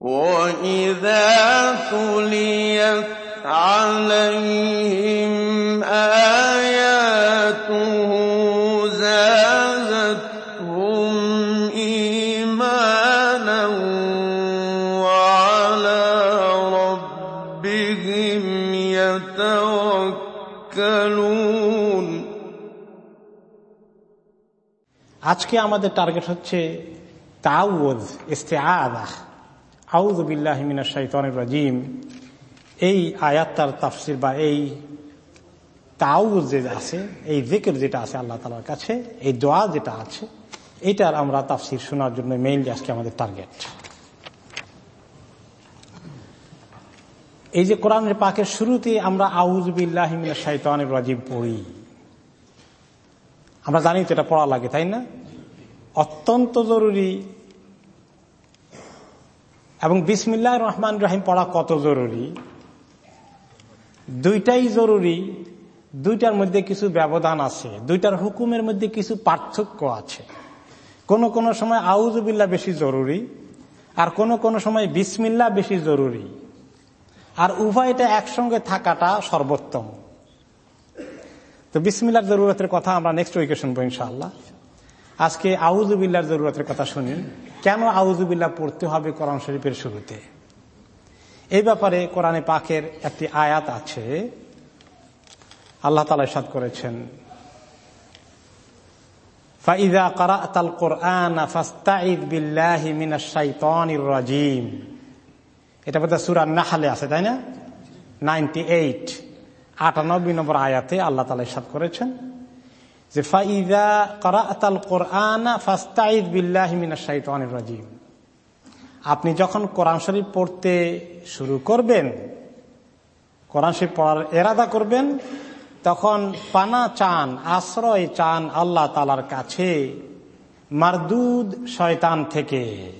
وَإِذَا تُلِيَتْ عَلَيْهِمْ آيَاتُهُ زَادَتْهُمْ إِيمَانًا وَعَلَىٰ رَبِّهِمْ يَتَوَكَّلُونَ আজকে আমাদের টার্গেট হচ্ছে তাওয়াজ ইস্তেআদা আউযু বিল্লাহি মিনাশ শাইতানির রাজিম। এই আয়াতটার তাফসির বা এই তাউজ যে আছে, এই জিকির যেটা আছে আল্লাহ তালার কাছে, এই দোয়া যেটা আছে, এটার আমরা তাফসির শোনার জন্য মেইনলি আজকে আমাদের টার্গেট। এই যে কোরআনের পাকের শুরুতে আমরা আউজ বিল্লাহ শাইতানির পড়ি। আমরা জানি তো এটা পড়া লাগে, তাই না? অত্যন্ত জরুরি এবং বিসমিল্লাহ রহমান রাহিম পড়া কত জরুরি? দুইটাই জরুরি। দুইটার মধ্যে কিছু ব্যবধান আছে। দুইটার হুকুমের মধ্যে কিছু পার্থক্য আছে। কোন কোন সময় আউজুবিল্লা বেশি জরুরি আর কোন কোন সময় বিসমিল্লা বেশি জরুরি। আর উভয়টা একসঙ্গে থাকাটা সর্বোত্তম। তো বিসমিল্লার জরুরতের কথা আমরা নেক্সট উইকে শুনব ইনশাআল্লাহ। আজকে আউজুবিল্লার জরুরতের কথা শুনি, কেন আউজুবিল্লাহ পড়তে হবে কোরআন শরীফের শুরুতে? এই ব্যাপারে কোরআনে পাকের একটি আয়াত আছে। আল্লাহ তালা সাদ করেছেন রাজিম। এটা আছে, তাই না? 98 আটানব্বই নম্বর আয়াতে আল্লাহ করেছেন যে, ফাইদা কারাতাল কোরআন ফাস্তাইদ বিল্লাহি মিনাশ শাইতানির রাজিম। আপনি যখন কোরআন শরীফ পড়তে শুরু করবেন, কোরআন শরীফ পড়ার এরাদা করবেন, তখন পানা চান, আশ্রয় চান আল্লাহ তালার কাছে, মারদুদ শয়তান থেকে।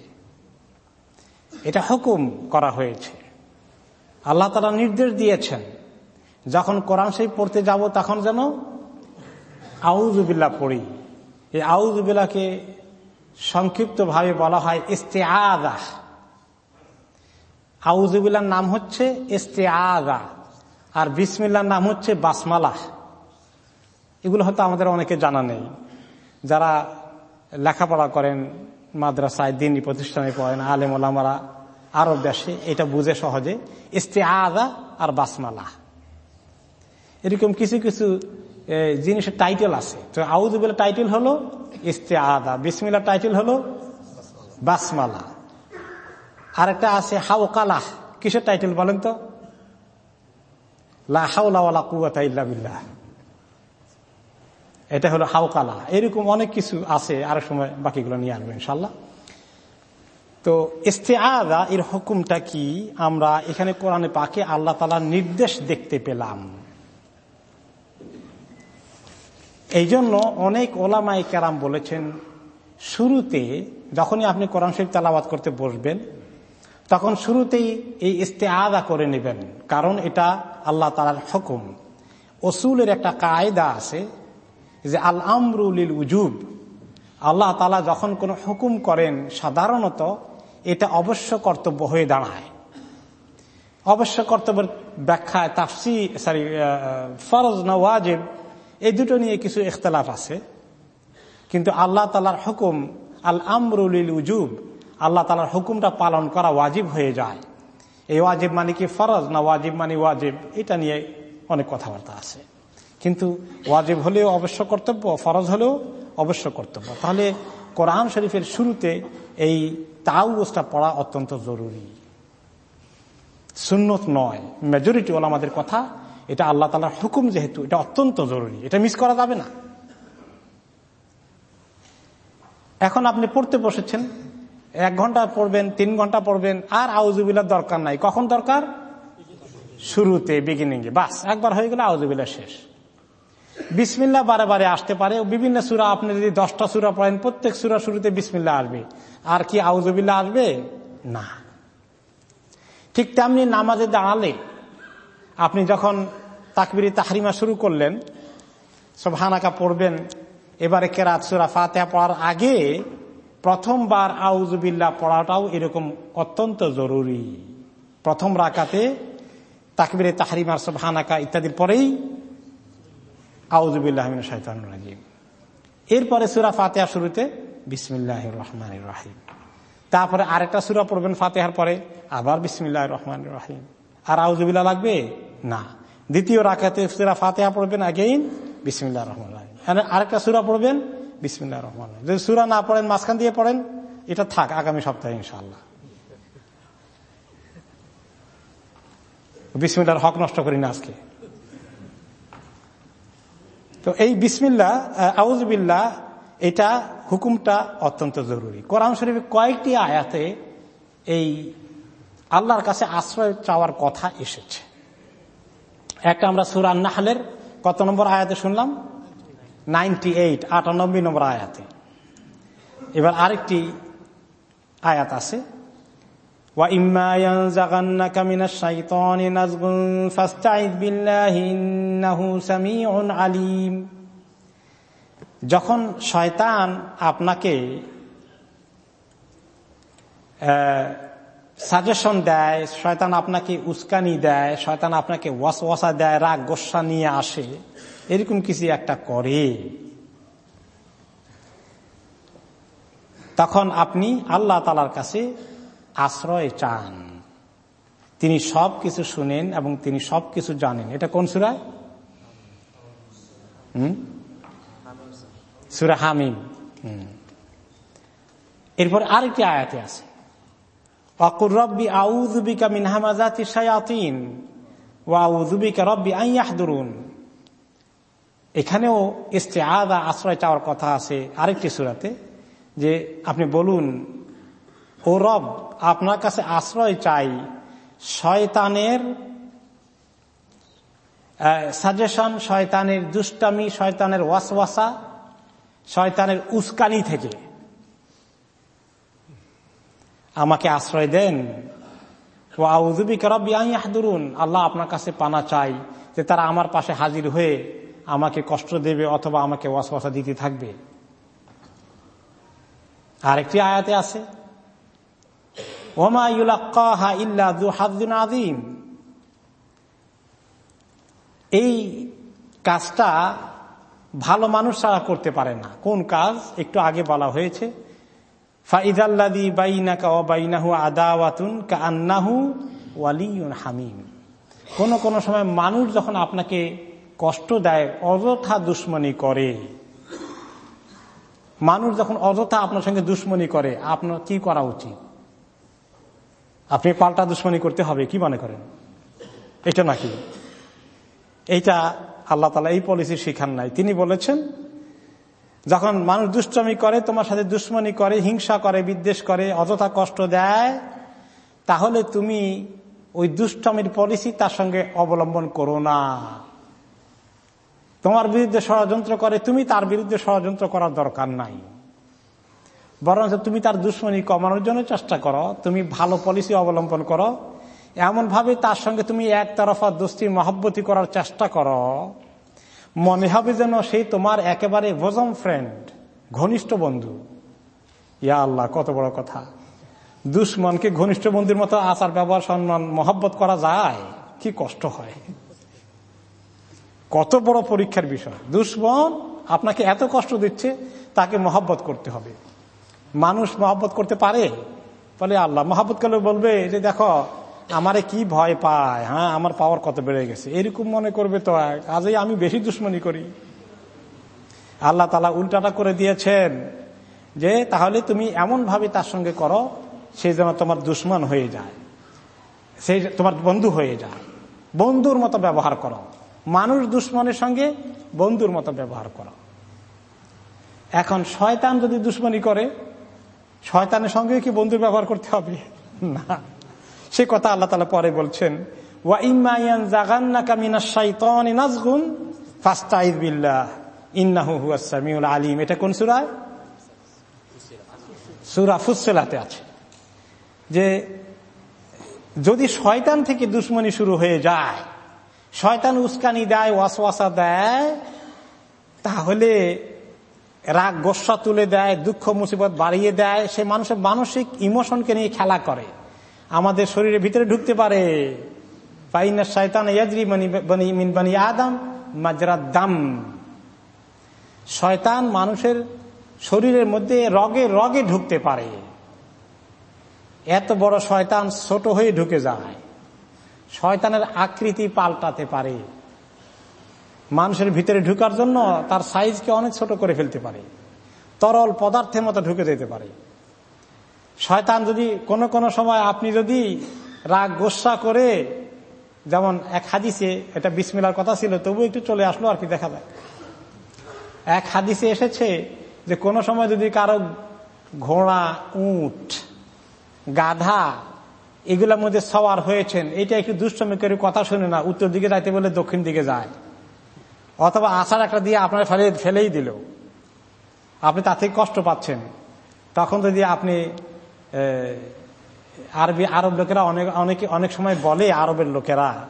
এটা হুকুম করা হয়েছে। আল্লাহ তালা নির্দেশ দিয়েছেন, যখন কোরআন শরীফ পড়তে যাব তখন যেন আউজুবিল্লা পড়ি। এই আউজুবিল্লাকে সংক্ষিপ্তভাবে বলা হয় ইস্তে আগা আউজুবিল্লার নাম হচ্ছে ইস্তে আগা আর বিসমিল্লার নাম হচ্ছে বাসমালা। এগুলো হয়তো আমাদের অনেকে জানা নেই। যারা লেখাপড়া করেন, মাদ্রাসায়, দিনী প্রতিষ্ঠানে পড়েন, আলেম ওলামারা, আরব দেশে, এটা বুঝে সহজে ইস্তে আগা আর বাসমালা। এরকম কিছু কিছু জিনিসের টাইটেল আছে। তো আউজুবিল্লা টাইটেল হলো ইস্তে আদা বিসমিল্লা টাইটেল হলো বাসমালা। আরেকটা আছে হাওকালাহ। কিসের টাইটেল বলেন তো? এটা হলো হাওকালা এরকম অনেক কিছু আছে, আরেক সময় বাকিগুলো নিয়ে আসব ইনশাল্লাহ তো ইস্তে এর হুকুমটা কি? আমরা এখানে কোরআনে পাকে আল্লাহ তালার নির্দেশ দেখতে পেলাম। এই জন্য অনেক ওলামাই কেরাম বলেছেন, শুরুতে যখনই আপনি কোরআন শরীফ তালাবাদ করতে বসবেন, তখন শুরুতেই এই ইস্তে আদা করে নেবেন, কারণ এটা আল্লাহ তালার হুকুম। ওসুলের একটা কায়দা আছে যে আল আমরুলিল উজুব আল্লাহ তালা যখন কোনো হুকুম করেন, সাধারণত এটা অবশ্য কর্তব্য হয়ে দাঁড়ায়। অবশ্য কর্তব্যের ব্যাখ্যায় তাফসি, সরি ফরজ নওয়াজেব এই দুটো নিয়ে কিছু ইখতলাফ আছে। কিন্তু আল্লাহ তালার হুকুম আল আমরুলিল উজুব আল্লাহ তালার হুকুমটা পালন করা ওয়াজিব হয়ে যায়। এই ওয়াজিব মানে কি ফরজ না ওয়াজিব মানে ওয়াজিব? এটা নিয়ে অনেক কথাবার্তা আছে। কিন্তু ওয়াজিব হলেও অবশ্য কর্তব্য, ফরজ হলেও অবশ্য কর্তব্য। তাহলে কোরআন শরীফের শুরুতে এই তাউসটা পড়া অত্যন্ত জরুরি। সুন্নত নয় মেজরিটি হল আমাদের কথা এটা আল্লাহ তালার হুকুম যেহেতু, এটা অত্যন্ত জরুরি। এটা মিস করা যাবে না। এখন আপনি পড়তে বসেছেন, এক ঘণ্টা পড়বেন, তিন ঘণ্টা পড়বেন, আর আউজুবিলার দরকার নাই। কখন দরকার? শুরুতে বিগিনিং এ। বাস, একবার হয়ে গেলে আউজুবিল্লা শেষ। বিসমিল্লা বারে বারে আসতে পারে। বিভিন্ন সুরা, আপনি যদি দশটা সুরা পড়েন, প্রত্যেক সুরা শুরুতে বিসমিল্লা আসবে। আর কি আউজুবিল্লা আসবে? না। ঠিক তেমনি নামাজে দাঁড়ালে আপনি যখন তাকবিরি তাহরিমা শুরু করলেন সব হানাকা পড়বেন, এবারে কেরাত সুরা ফাতেহা পড়ার আগে প্রথমবার আউজুবিল্লাহ পড়াটাও এরকম অত্যন্ত জরুরি। প্রথম রাকাতে তাকবিরে তাহারিমার সব হানাকা ইত্যাদির পরেই আউজুবিল্লাহ শাহিতান রাজিম। এরপরে সুরা ফাতেহা শুরুতে বিসমিল্লাহ রহমান রাহিম। তারপরে আরেকটা সুরা পড়বেন ফাতেহার পরে আবার বিসমিল্লাহ রহমান রাহিম। আর আউজুবিল্লাহ লাগবে? না। দ্বিতীয় রাখাতে সুরা ফাতেহা পড়বেন আগেইন বিসমিল্লাহ রহমান রাহিম। আরেকটা সুরা পড়বেন বিসমিল্লাহ রহমান যদি সুরা না পড়েন, মাঝখান দিয়ে পড়েন, এটা থাক, আগামী সপ্তাহে ইনশাল্লাহ বিসমিল্লার হক নষ্ট করি না আজকে। তো এই বিসমিল্লা আউজবিল্লা এটা হুকুমটা অত্যন্ত জরুরি। কোরআন শরীফে কয়েকটি আয়াতে এই আল্লাহর কাছে আশ্রয় চাওয়ার কথা এসেছে। একটা আমরা সুরান নাহলের কত নম্বর আয়াতে শুনলাম? নাইনটি এইট, আটানব্বই নম্বর আয়াতে। এবার আরেকটি আয়াত আছে। যখন শয়তান আপনাকে সাজেশন দেয়, শয়তান আপনাকে উস্কানি দেয়, শয়তান আপনাকে ওয়াস ওয়াসওয়াসা দেয়, রাগ গোসা নিয়ে আসে। এরকম কিছু একটা করে। তখন আপনি আল্লাহ তালার কাছে আশ্রয় চান। তিনি সব কিছু শুনেন এবং তিনি সব কিছু জানেন। এটা কোন সুরায় সুরা হামিম। এরপর আরেকটি আয়াতে আছে। অকুর রব্বি আউজুবিকা মিনহামাজাতি শায়াতিন ও আউজুবিকা রব্বি আইয়াহদুরুন এখানেও ইস্তে আদা আশ্রয় চাওয়ার কথা আছে আরেকটি সুরাতে, যে আপনি বলুন, ও রব, আপনার কাছে আশ্রয় চাই শয়তানের সাজেশন শয়তানের দুষ্টামি, শয়তানের ওয়াসওয়াসা, শয়তানের উস্কানি থেকে। আমাকে আশ্রয় দেন। আল্লাহ আপনার কাছে পানা চাই যে তারা আমার পাশে হাজির হয়ে আমাকে কষ্ট দেবে অথবা আমাকে ওয়াসওয়াসা দিতে থাকবে। আরেকটি আয়াতে আছে আদিম এই কাজটা ভালো মানুষ ছাড়া করতে পারে না। কোন কাজ? একটু আগে বলা হয়েছে ফাইদাল্লাদি বাইনাকা ও বাইনাহু আন্নাহু হামিম। কোন কোন সময় মানুষ যখন আপনাকে কষ্ট দেয়, অযথা দুশ্মনী করে। মানুষ যখন অযথা আপনার সঙ্গে দুশ্মনী করে, আপনার কি করা উচিত? আপনি পাল্টা দুশ্মনী করতে হবে, কি মনে করেন? এটা নাকি? এইটা আল্লাহ তালা এই পলিসি শিখান নাই। তিনি বলেছেন যখন মানুষ দুষ্টমি করে, তোমার সাথে দুশ্মনী করে, হিংসা করে, বিদ্বেষ করে, অযথা কষ্ট দেয়, তাহলে তুমি ওই দুষ্টমির পলিসি তার সঙ্গে অবলম্বন করো না। তোমার বিরুদ্ধে ষড়যন্ত্র করে, তুমি তার বিরুদ্ধে ষড়যন্ত্র করার দরকার নাই। বরং তুমি তার দুশ্মনী কমানোর জন্য চেষ্টা করো, তুমি ভালো পলিসি অবলম্বন করো এমন ভাবে তার সঙ্গে তুমি একতরফা দোস্তি মহব্বতি করার চেষ্টা করো। মনে হবে যেন সেই তোমার একেবারে ভোজম ফ্রেন্ড ঘনিষ্ঠ বন্ধু। ইয়া আল্লাহ, কত বড় কথা। দুশ্মনকে ঘনিষ্ঠ বন্ধুর মতো আচার, ব্যবহার, সম্মান, মহব্বত করা যায়? কি কষ্ট হয়। কত বড় পরীক্ষার বিষয়। দুশ্মন আপনাকে এত কষ্ট দিচ্ছে, তাকে মহব্বত করতে হবে। মানুষ মহব্বত করতে পারে। বলে আল্লাহ, মহাব্বত করলে বলবে যে, দেখো আমারে কি ভয় পায়? হ্যাঁ আমার পাওয়ার কত বেড়ে গেছে? এরকম মনে করবে তো আজই আমি বেশি দুশ্মনী করি। আল্লাহ তালা উল্টাটা করে দিয়েছেন যে, তাহলে তুমি এমন ভাবে তার সঙ্গে করো, সে যেন তোমার দুশ্মন হয়ে যায়। সেই তোমার বন্ধু হয়ে যায়। বন্ধুর মতো ব্যবহার করো। মানুষ দুশ্মনের সঙ্গে বন্ধুর মতো ব্যবহার করো। এখন শয়তান যদি দুশ্মনী করে, শয়তানের সঙ্গে কি বন্ধু ব্যবহার করতে হবে? না। সে কথা আল্লাহ তালা পরে বলছেন আলিম। এটা কোন সুরায় সুরা আছে। যে যদি শয়তান থেকে দুশ্মনী শুরু হয়ে যায়, শয়তান উস্কানি দেয়, ওয়াসওয়াসা দেয়, তাহলে রাগ, গোসা তুলে দেয়, দুঃখ, মুসিবত বাড়িয়ে দেয়, সে মানুষের মানসিক ইমোশনকে নিয়ে খেলা করে। আমাদের শরীরের ভিতরে ঢুকতে পারে। পাইনা শয়তান ইয়াজরি মিন বানি আদম মাজরাত দাম। শয়তান মানুষের শরীরের মধ্যে রগে রগে ঢুকতে পারে। এত বড় শয়তান ছোট হয়ে ঢুকে যায়। শয়তানের আকৃতি পাল্টাতে পারে। মানুষের ভিতরে ঢুকার জন্য তার সাইজকে অনেক ছোট করে ফেলতে পারে। তরল পদার্থের মতো ঢুকে যেতে পারে। শয়তান যদি কোনো কোনো সময় আপনি যদি রাগ, গোসা করে, যেমন এক হাদিসে এটা বিসমিলার কথা ছিল তবু একটু চলে আসলো আর কি দেখা যায়। এক হাদিসে এসেছে যে কোনো সময় যদি কারও ঘোড়া উঠ গাধা এগুলোর মধ্যে সওয়ার হয়েছেন, এটা একটু দুষ্টমি করে কথা শুনে না, উত্তর দিকে যাইতে বলে দক্ষিণ দিকে যায়। অথবা আশার একটা দিয়ে আপনার ফেলে, ফেলেই দিল। আপনি থেকে কষ্ট পাচ্ছেন। তখন যদি আপনি আরবি, আরব লোকেরা অনেক, অনেকে, অনেক সময় বলে আরবের লোকেরা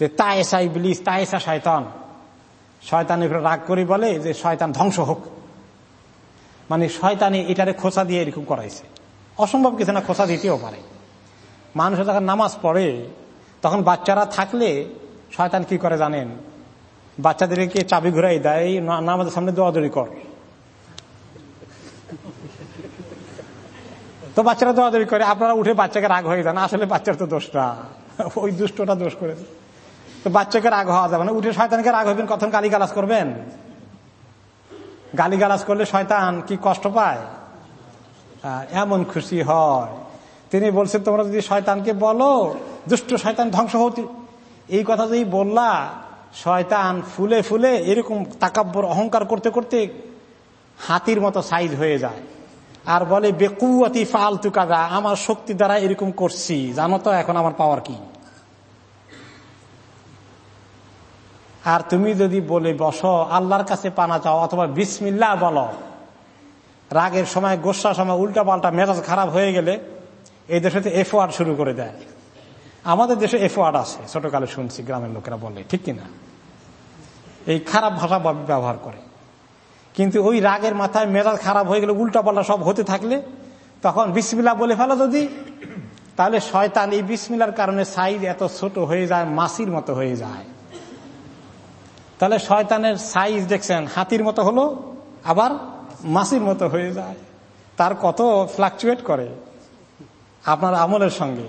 যে তায়েসা ইবলিস তায়েসা শয়তান। শয়তানের উপরে রাগ করে বলে যে শয়তান ধ্বংস হোক। মানে শয়তানি এটারে খোসা দিয়ে এরকম করাইছে। অসম্ভব কিছু না খোসা দিতেও পারে। মানুষ যখন নামাজ পড়ে, তখন বাচ্চারা থাকলে শয়তান কি করে জানেন? বাচ্চাদেরকে চাবি ঘুরাই দেয় নামাজের সামনে দোয়াদড়ি কর। তো বাচ্চারা দোয়াদড়ি করে, আপনারা উঠে বাচ্চাকে রাগ হয়ে যান, আসলে বাচ্চার তো দোষটা। ওই দুষ্টটা দোষ করেছে তো বাচ্চাকে রাগ হওয়া যাবে না। উঠে শয়তানকে রাগ হবেন কখন গালি গালাজ করবেন? গালি গালাজ করলে শয়তান কি কষ্ট পায়? এমন খুশি হয়। তিনি বলছেন, তোমরা যদি শয়তানকে বলো, দুষ্ট শয়তান ধ্বংস হতে এই কথা যদি বললা, শয়তান ফুলে ফুলে এরকম তাকাব্বর, অহংকার করতে করতে হাতির মতো সাইজ হয়ে যায়। আর বলে, বেকুয়াতি ফালতু কাজা আমার শক্তি দ্বারা এরকম করছি। জানো তো, এখন আমার পাওয়ার কি? আর তুমি যদি বলে, বসো, আল্লাহর কাছে পানা চাও, অথবা বিসমিল্লা বলো। রাগের সময় গোসার সময় উল্টা পাল্টা মেজাজ খারাপ হয়ে গেলে এই দেশে এফ ওয়ার্ড শুরু করে দেয়। আমাদের দেশে এফ ওয়ার্ড আছে, ছোটকালে শুনছি, গ্রামের লোকেরা বলে, ঠিক কিনা? এই খারাপ ভাষা ব্যবহার করে। কিন্তু ওই রাগের মাথায় মেজাজ খারাপ হয়ে গেলে উল্টা পাল্টা সব হতে থাকলে তখন বিসমিল্লা বলে ফেলো যদি। তাহলে শয়তান এই বিসমিল্লার কারণে সাইজ এত ছোট হয়ে যায়, মাসির মতো হয়ে যায়। তাহলে শয়তানের সাইজ দেখছেন, হাতির মতো হলো, আবার মাসির মতো হয়ে যায়। তার কত ফ্লাকচুয়েট করে আপনার আমলের সঙ্গে।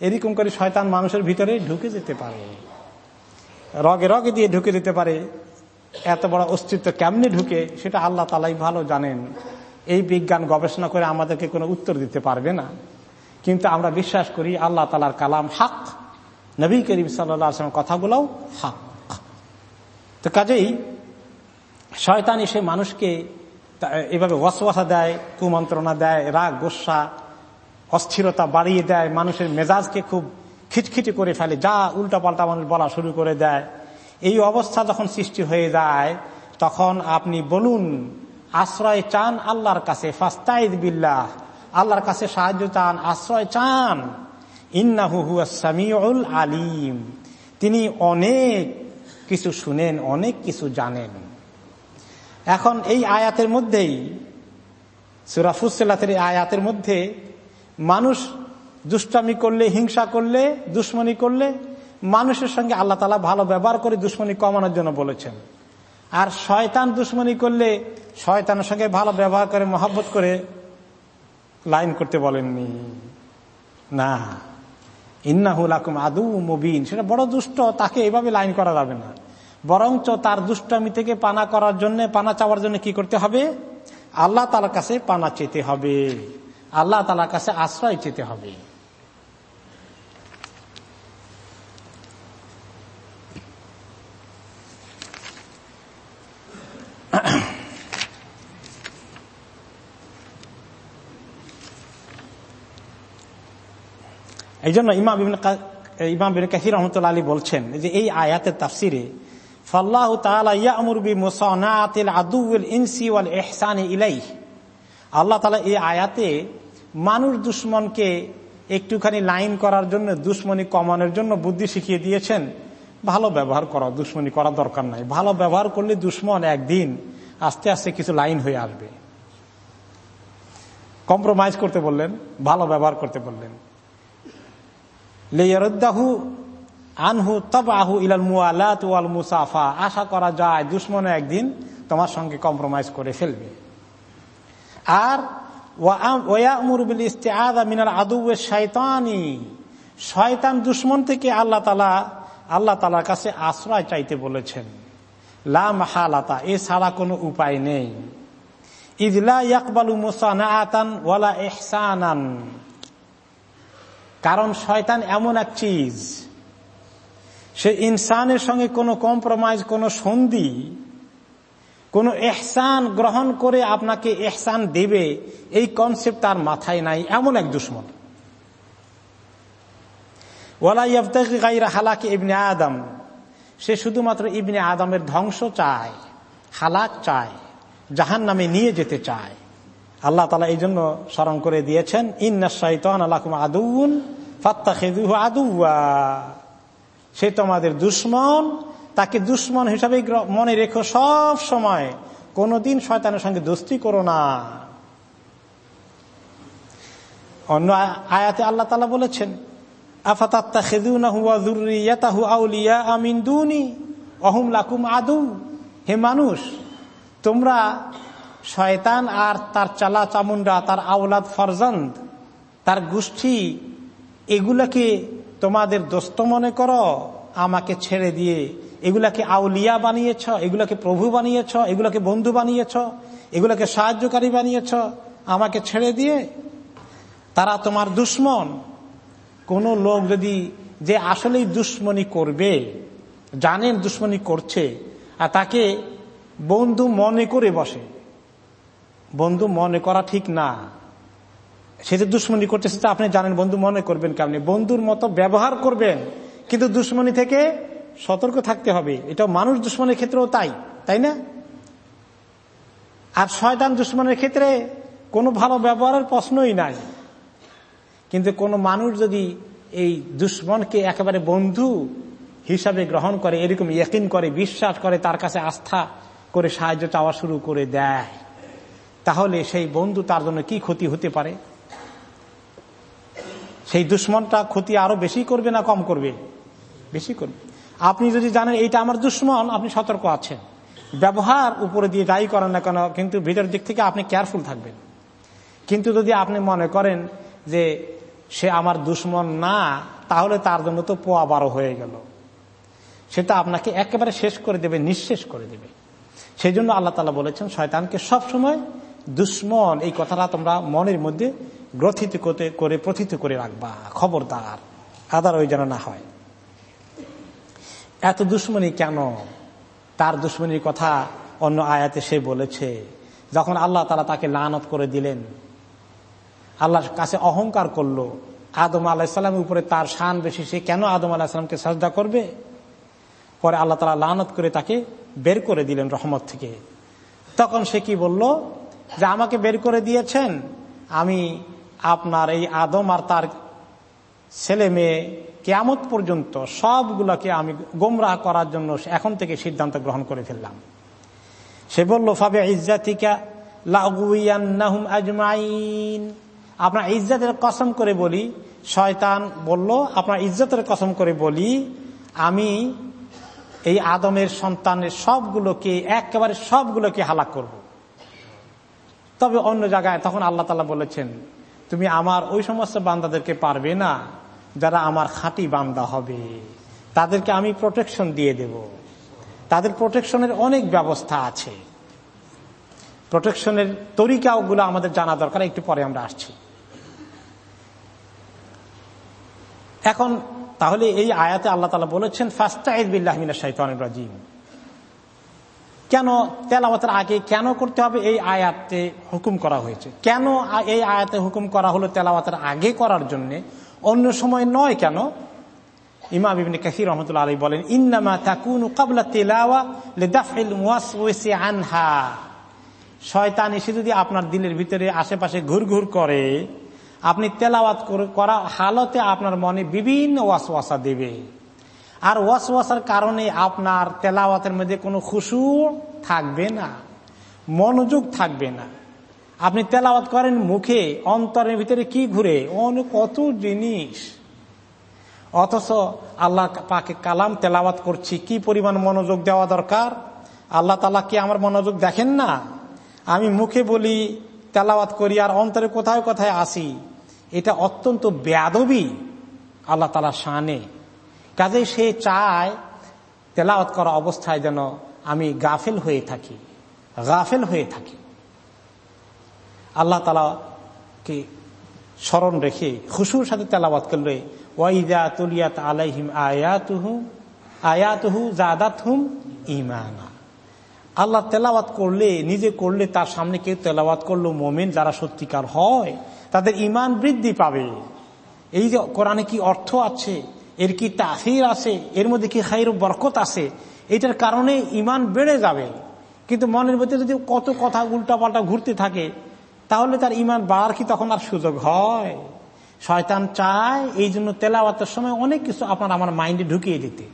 এরকম করে শয়তান মানুষের ভিতরে ঢুকে যেতে পারে। রগে রগে দিয়ে ঢুকে যেতে পারে। এত বড় অস্তিত্ব কেমনি ঢুকে, সেটা আল্লাহ তালাই ভালো জানেন। এই বিজ্ঞান গবেষণা করে আমাদেরকে কোনো উত্তর দিতে পারবে না। কিন্তু আমরা বিশ্বাস করি আল্লাহ তালার কালাম হাক। নবী করিম সাল্লাম কথাগুলোও হাক। তো কাজেই শয়তান এসে মানুষকে এভাবে ওয়াসওয়াসা দেয়, কুমন্ত্রণা দেয়, রাগ, গোসা, অস্থিরতা বাড়িয়ে দেয়, মানুষের মেজাজকে খুব খিটখিটি করে ফেলে। যা উল্টা পাল্টা মানুষ বলা শুরু করে দেয়। এই অবস্থা যখন সৃষ্টি হয়ে যায়, তখন আপনি বলুন, আশ্রয় চান আল্লাহর কাছে ফাস্তাইদ বিল্লাহ, আল্লাহর কাছে সাহায্য চান, আশ্রয় চান। ইন্নাহু সামিউল আলিম। তিনি অনেক কিছু শুনেন, অনেক কিছু জানেন। এখন এই আয়াতের মধ্যেই সুরাফুসাল্লাতের এই আয়াতের মধ্যে মানুষ দুষ্টামি করলে, হিংসা করলে, দুশ্মনী করলে মানুষের সঙ্গে আল্লাহ তালা ভালো ব্যবহার করে দুশ্মনী কমানোর জন্য বলেছেন। আর শয়তান দুশ্মনী করলে শয়তানের সঙ্গে ভালো ব্যবহার করে, মহাব্বত করে লাইন করতে বলেননি। না। ইন্নাহুল আকুম আদু মুবিন। সেটা বড় দুষ্ট, তাকে এভাবে লাইন করা যাবে না। বরঞ্চ তার দুষ্টামি থেকে পানা করার জন্য, পানা চাওয়ার জন্য কি করতে হবে? আল্লাহ তালার কাছে পানা চেতে হবে। আল্লাহ তালার কাছে আশ্রয় চেতে হবে। এই জন্য ইমা ইমাম ইমাম বিন কাহির রহমতুল্লা আলী বলছেন যে এই আয়াতের তাফসিরে, ফল্লাহ তালামুরবি মুসানাতিল আদুল ইনসি ওয়াল এহসানি ইলাই আল্লাহ তালা এই আয়াতে মানুষ দুশ্মনকে একটুখানি লাইন করার জন্য, দুশ্মনী কমানোর জন্য বুদ্ধি শিখিয়ে দিয়েছেন। ভালো ব্যবহার করা, দুশ্মনী করা দরকার নাই। ভালো ব্যবহার করলে দুশ্মন একদিন আস্তে আস্তে কিছু লাইন হয়ে আসবে। কম্প্রোমাইজ করতে বললেন, ভালো ব্যবহার করতে বললেন। লেয়ারুদ্দাহু আনহু তব আহু ইলাল মুআলাত ওয়াল মুসাফা। আশা করা যায় দুশ্মনে একদিন তোমার সঙ্গে কম্প্রোমাইজ করে ফেলবে। আর ওয়ামুরবিল ইস্তেআদা মিনাল আদুয়ে শয়তানি শয়তান দুশ্মন থেকে আল্লাহ তালা আল্লাহ তালার কাছে আশ্রয় চাইতে বলেছেন। লা মাহালাতা, এছাড়া কোনো উপায় নেই। ইদলা ইয়াকবালু আতান ওয়ালা এহসানান কারণ শয়তান এমন এক চিজ। সে ইনসানের সঙ্গে কোনো কম্প্রোমাইজ কোনো সন্ধি, কোনো এহসান গ্রহণ করে আপনাকে এহসান দেবে, এই কনসেপ্ট তার মাথায় নাই, এমন এক দুশ্মন। ইবনে আদম। সে শুধুমাত্র ইবনে আদমের ধ্বংস চায়, হালাক চায় জাহান নামে নিয়ে যেতে চায়। আল্লাহ তালা এই জন্য স্মরণ করে দিয়েছেন, ইন্না আদুন ফাত্তা সে তোমাদের দুশ্মন, তাকে দুশ্মন হিসাবে মনে রেখো সব সময়। কোনদিন শয়তানের সঙ্গে দোস্তি করো না। অন্য আয়াতে আল্লাহ তালা বলেছেন আফাতাত্তা খেদুনা হুয়া দুরিয়াতাহু আউলিয়া আমিন দুনি, অহুম লাকুম আদু। হে মানুষ, তোমরা শয়তান আর তার চালা চামুন্ডা তার আওলাদ ফরজন্দ, তার গোষ্ঠী, এগুলাকে তোমাদের দোস্ত মনে করো, আমাকে ছেড়ে দিয়ে, এগুলাকে আউলিয়া বানিয়েছ, এগুলাকে প্রভু বানিয়েছ, এগুলাকে বন্ধু বানিয়েছ, এগুলাকে সাহায্যকারী বানিয়েছ, আমাকে ছেড়ে দিয়ে, তারা তোমার দুশ্মন। কোন লোক যদি যে আসলেই দুশ্মনী করবে, জানেন দুশ্মনী করছে, আর তাকে বন্ধু মনে করে বসে। বন্ধু মনে করা ঠিক না। সে যে দুশ্মনী করতেছে আপনি জানেন বন্ধু মনে করবেন কেমনি। বন্ধুর মতো ব্যবহার করবেন, কিন্তু দুশ্মনী থেকে সতর্ক থাকতে হবে। এটা মানুষ দুশ্মনের ক্ষেত্রেও তাই তাই না? আর শয়তান দুশ্মনের ক্ষেত্রে কোনো ভালো ব্যবহারের প্রশ্নই নাই। কিন্তু কোনো মানুষ যদি এই দুশ্মনকে একেবারে বন্ধু হিসাবে গ্রহণ করে, এরকম ইয়কিন করে, বিশ্বাস করে, তার কাছে আস্থা করে সাহায্য চাওয়া শুরু করে দেয়, তাহলে সেই বন্ধু তার জন্য কি ক্ষতি হতে পারে? সেই দুশ্মনটা ক্ষতি আরও বেশি করবে না কম করবে? বেশি করবে। আপনি যদি জানেন এইটা আমার দুশ্মন, আপনি সতর্ক আছেন। ব্যবহার উপরে দিয়ে যাই করেন না কেন, কিন্তু ভিতর দিক থেকে আপনি কেয়ারফুল থাকবেন। কিন্তু যদি আপনি মনে করেন যে সে আমার দুশ্মন না, তাহলে তার জন্য তো পোয়া বারো হয়ে গেল। সেটা আপনাকে একেবারে শেষ করে দেবে, নিঃশেষ করে দেবে। সেই জন্য আল্লাহ তালা বলেছেন, শয়তানকে সবসময় দুশ্মন, এই কথাটা তোমরা মনের মধ্যে গ্রথিত করতে, করে প্রথিত করে রাখবা। খবরদার, আদার ওই যেন না হয়। এত দুশ্মনী কেন? তার দুশ্মনীর কথা অন্য আয়াতে সে বলেছে, যখন আল্লাহ তালা তাকে লানত করে দিলেন আল্লাহর কাছে অহংকার করল। আদম আলাহিসাল্লামের উপরে তার শান বেশি, সে কেন আদম আলাহিসামকে সাজদা করবে? পরে আল্লাহ তালা লানত করে তাকে বের করে দিলেন রহমত থেকে। তখন সে কি বলল, যে আমাকে বের করে দিয়েছেন, আমি আপনার এই আদম আর তার ছেলে মেয়ে কেয়ামত পর্যন্ত সবগুলোকে আমি গোমরাহ করার জন্য এখন থেকে সিদ্ধান্ত গ্রহণ করে ফেললাম। সে বলল ফাবে ইজ্জাতিকা আজমাইন। আপনার ইজ্জতের কসম করে বলি, শয়তান বলল, আপনার ইজ্জতের কসম করে বলি, আমি এই আদমের সন্তানের সবগুলোকে, একেবারে সবগুলোকে হালাক করব। তবে অন্য জায়গায় তখন আল্লাহ তালা বলেছেন, তুমি আমার ওই সমস্ত বান্দাদেরকে পারবে না, যারা আমার খাঁটি বান্দা হবে। তাদেরকে আমি প্রোটেকশন দিয়ে দেব। তাদের প্রোটেকশনের অনেক ব্যবস্থা আছে। প্রোটেকশনের তরিকাগুলো আমাদের জানা দরকার, একটু পরে আমরা আসছি। এখন তাহলে এই আয়াতে আল্লাহ তালা বলেছেন ফাস্তাইদ বিল্লাহমিনা শাইতান রাজিম। কেন তেলাওয়াতের আগে কেন করতে হবে? এই আয়াতে হুকুম করা হয়েছে। কেন এই আয়াতে হুকুম করা হলো তেলাওয়াতের আগে করার জন্য? অন্য সময় নয় কেন? ইমা বিবিন কাসির রহমতুল্লাহ আলী বলেন, ইন্নামা তাকুন কাবলা তেলাওয়া আনহা। শয়তান এসে যদি আপনার দিলের ভিতরে আশেপাশে ঘুর ঘুর করে আপনি তেলাওয়াত করা হালতে আপনার মনে বিভিন্ন ওয়াসওয়াসা দেবে। আর ওয়াসওয়াসার কারণে আপনার তেলাওয়াতের মধ্যে কোনো খুশু থাকবে না, মনোযোগ থাকবে না। আপনি তেলাওয়াত করেন মুখে, অন্তরের ভিতরে কি ঘুরে? অনেক কত জিনিস। অথচ আল্লাহ পাকে কালাম তেলাওয়াত করছি, কি পরিমাণ মনোযোগ দেওয়া দরকার? আল্লাহ তালা কি আমার মনোযোগ দেখেন না? আমি মুখে বলি, তেলাওয়াত করি আর অন্তরে কোথায় কোথায় আসি? এটা অত্যন্ত ব্যাদবি আল্লাহ তালা শানে। কাজে সে চায় তেলাওয়াত করা অবস্থায় যেন আমি গাফেল হয়ে থাকি, গাফেল হয়ে থাকি। আল্লাহ তালাকে স্মরণ রেখে খুশুর সাথে তেলাওয়াত করলে ওয়াইদা তুলিয়াত আলাইহিম আয়াতুহু আয়াতুহু জাদাত হুম ইমানা আল্লাহ তেলাওয়াত করলে, নিজে করলে তার সামনে কেউ তেলাওয়াত করল মোমেন যারা সত্যিকার হয়। তাদের ইমান বৃদ্ধি পাবে। এই যে কোরআনে কি অর্থ আছে, এর কি তাহির আছে, এর মধ্যে কি খাইর বরকত আছে, এটার কারণে ইমান বেড়ে যাবে। কিন্তু মনের ভিতরে যদি কত কথা উল্টাপাল্টা ঘুরতে থাকে, তাহলে তার ইমান বাড়ার কি তখন আর সুযোগ হয়? শয়তান চায় এই জন্য তেলাওয়াতের সময় অনেক কিছু আপনার আমার মাইন্ডে ঢুকিয়ে দিতে।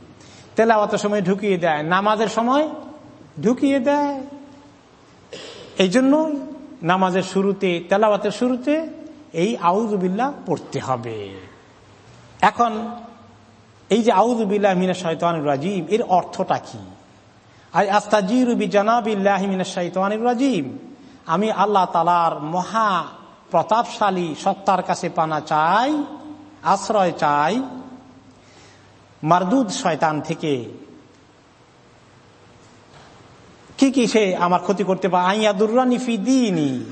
তেলাওয়াতের সময় ঢুকিয়ে দেয়, নামাজের সময় ঢুকিয়ে দেয়। এই জন্য নামাজের শুরুতে, তেলাওয়াতের শুরুতে এই আউজবিল্লা পড়তে হবে। এখন, এই যে আউজবিল্লাহ মিনা শৈতান রাজিম, এর অর্থটা কি? আই আস্তাজিরুবি জানাবিল্লাহ মিনা শৈতান রাজিম। আমি আল্লাহ তালার মহা প্রতাপশালী সত্তার কাছে পানা চাই, আশ্রয় চাই, মারদুদ শয়তান থেকে। কি কি সে আমার ক্ষতি করতে পারে? আইয়া দুর্রানি ফি দিনই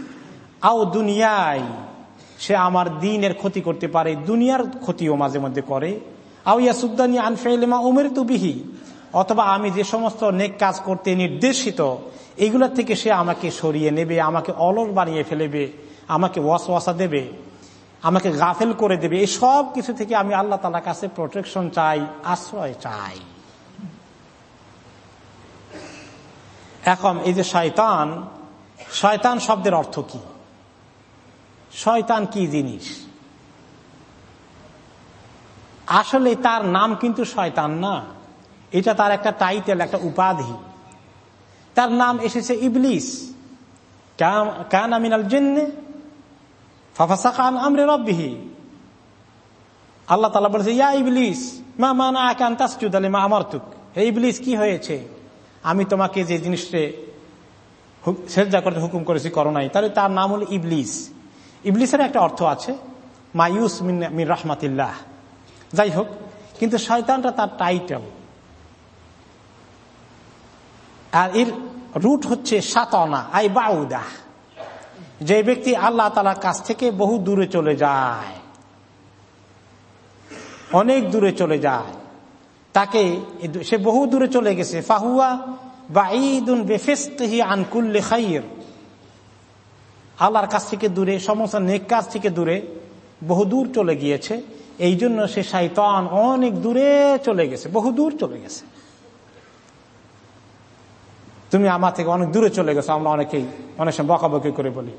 আও দুনিয়ায়। সে আমার দিনের ক্ষতি করতে পারে, দুনিয়ার ক্ষতিও মাঝে মধ্যে করে। আও ইয়া সুদ্দানি আনফেলেমা উমের তুবিহি অথবা আমি যে সমস্ত নেক কাজ করতে নির্দেশিত এগুলোর থেকে সে আমাকে সরিয়ে নেবে, আমাকে অলস বানিয়ে ফেলেবে, আমাকে ওয়াসওয়াসা দেবে, আমাকে গাফেল করে দেবে। এই সব কিছু থেকে আমি আল্লাহ তালার কাছে প্রোটেকশন চাই, আশ্রয় চাই। এখন এই যে শয়তান শয়তান শব্দের অর্থ কি? শয়তান কি জিনিস? আসলে তার নাম কিন্তু শয়তান না। এটা তার একটা টাইটেল একটা উপাধি। তার নাম এসেছে ইবলিস। আমরে আল্লাহ বলেছে, ইয়া মা মা আমারতুক। হে ইবলিস, কি হয়েছে? আমি তোমাকে যে জিনিসটা করতে হুকুম করেছি করো নাই। তাহলে তার নাম হল ইবলিস। ইবলিসের একটা অর্থ আছে, মায়ুস মিন রহমাতিল্লাহ। যাই হোক, কিন্তু শয়তানটা তার টাইটেল আর এর রুট হচ্ছে সাতনা, আই বাউদা। যে ব্যক্তি আল্লাহ তালার কাছ থেকে বহু দূরে চলে যায়, অনেক দূরে চলে যায়, তাকে সে বহু দূরে চলে গেছে। ফাহুয়া বা ঈদুন বেফেস্তি আনকুল্লে খাইয়ের আল্লাহর কাছ থেকে দূরে, সমস্ত নেক কাজ থেকে দূরে, বহু দূর চলে গিয়েছে। এই জন্য সে শাইতান অনেক দূরে চলে গেছে, বহু দূর চলে গেছে। তুমি আমার থেকে অনেক দূরে চলে গেছো, আমরা অনেকেই অনেক সময় বকাবকি করে বলি।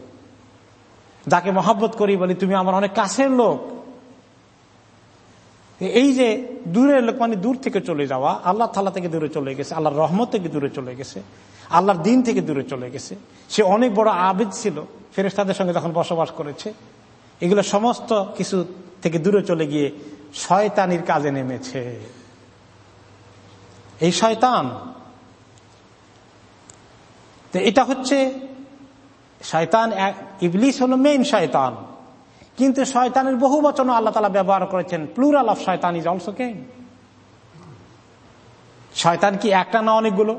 যাকে মহব্বত করি বলি, তুমি আমার অনেক কাছের লোক। এই যে দূরের লোক মানে দূর থেকে চলে যাওয়া, আল্লাহ তালা থেকে দূরে চলে গেছে, আল্লাহর রহমত থেকে দূরে চলে গেছে, আল্লাহর দিন থেকে দূরে চলে গেছে। সে অনেক বড় আবেদ ছিল। ফেরেস্তাদের সঙ্গে যখন বসবাস করেছে, এগুলো সমস্ত কিছু থেকে দূরে চলে গিয়ে শয়তানির কাজে নেমেছে। এই শয়তান, তো এটা হচ্ছে শয়তান ইবলিস হলো মেইন শয়তান। কিন্তু শয়তানের বহু বচন আল্লাহ তালা ব্যবহার করেছেন। প্লুরাল অফ শয়তান ইজ অলসো কেন শয়তান কি একটা না অনেকগুলো?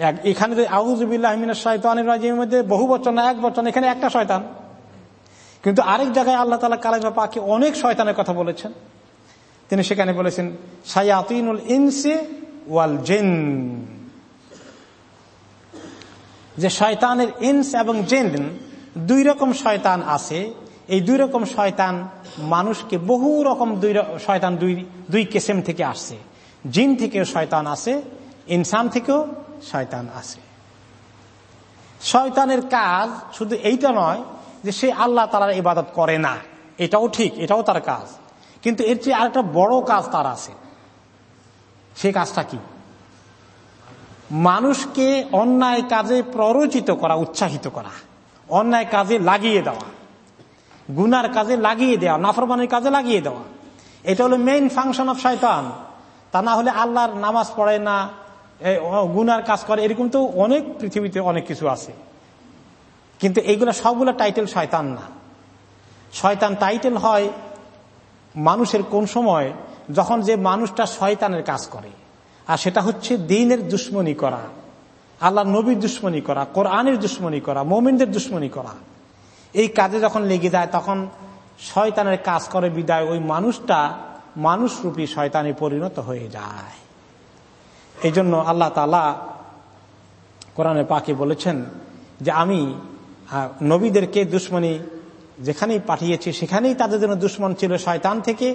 এখানে যে আউজবিল্লাহমিনের শয়তানের রাজিমের মধ্যে বহু বচন না এক বচন, এখানে একটা শয়তান। কিন্তু আরেক জায়গায় আল্লাহ তালা কালামা পাকে অনেক শয়তানের কথা বলেছেন। তিনি সেখানে বলেছেন সায়াতিনুল ইনসে ওয়াল জেন। যে শয়তানের ইনস এবং জেন, দুই রকম শয়তান আছে। এই দুই রকম শয়তান মানুষকে বহু রকম দুই শয়তান দুই দুই কেসেম থেকে আসছে। জিন থেকেও শয়তান আছে, ইনসান থেকেও শয়তান আছে। শয়তানের কাজ শুধু এইটা নয় যে সে আল্লাহ তালার ইবাদত করে না। এটাও ঠিক, এটাও তার কাজ। কিন্তু এর চেয়ে আরেকটা বড় কাজ তার আছে। সে কাজটা কি? মানুষকে অন্যায় কাজে প্ররোচিত করা, উৎসাহিত করা। অন্যায় কাজে লাগিয়ে দেওয়া। গুনার কাজে লাগিয়ে দেওয়া, নাফরমানের কাজে লাগিয়ে দেওয়া। এটা হলো মেইন ফাংশন অফ শয়তান। তা না হলে আল্লাহর নামাজ পড়ে না গুনার কাজ করে, এরকম তো অনেক পৃথিবীতে অনেক কিছু আছে। কিন্তু এইগুলো সবগুলো টাইটেল শয়তান না। শয়তান টাইটেল হয় মানুষের কোন সময় যখন যে মানুষটা শয়তানের কাজ করে। আর সেটা হচ্ছে দিনের দুশ্মনী করা আল্লাহ নবীর দুশ্মনী করা, কোরআনের দুশ্মনী করা, মোমিনদের দুশ্মনী করা। এই কাজে যখন লেগে যায়, তখন শয়তানের কাজ করে বিদায় ওই মানুষটা মানুষরূপী শয়তানে পরিণত হয়ে যায়। এই জন্য আল্লাহ তালা কোরআনে পাকে বলেছেন যে আমি নবীদেরকে দুশ্মনী যেখানেই পাঠিয়েছি, সেখানেই তাদের জন্য দুশ্মন ছিল শয়তান থেকে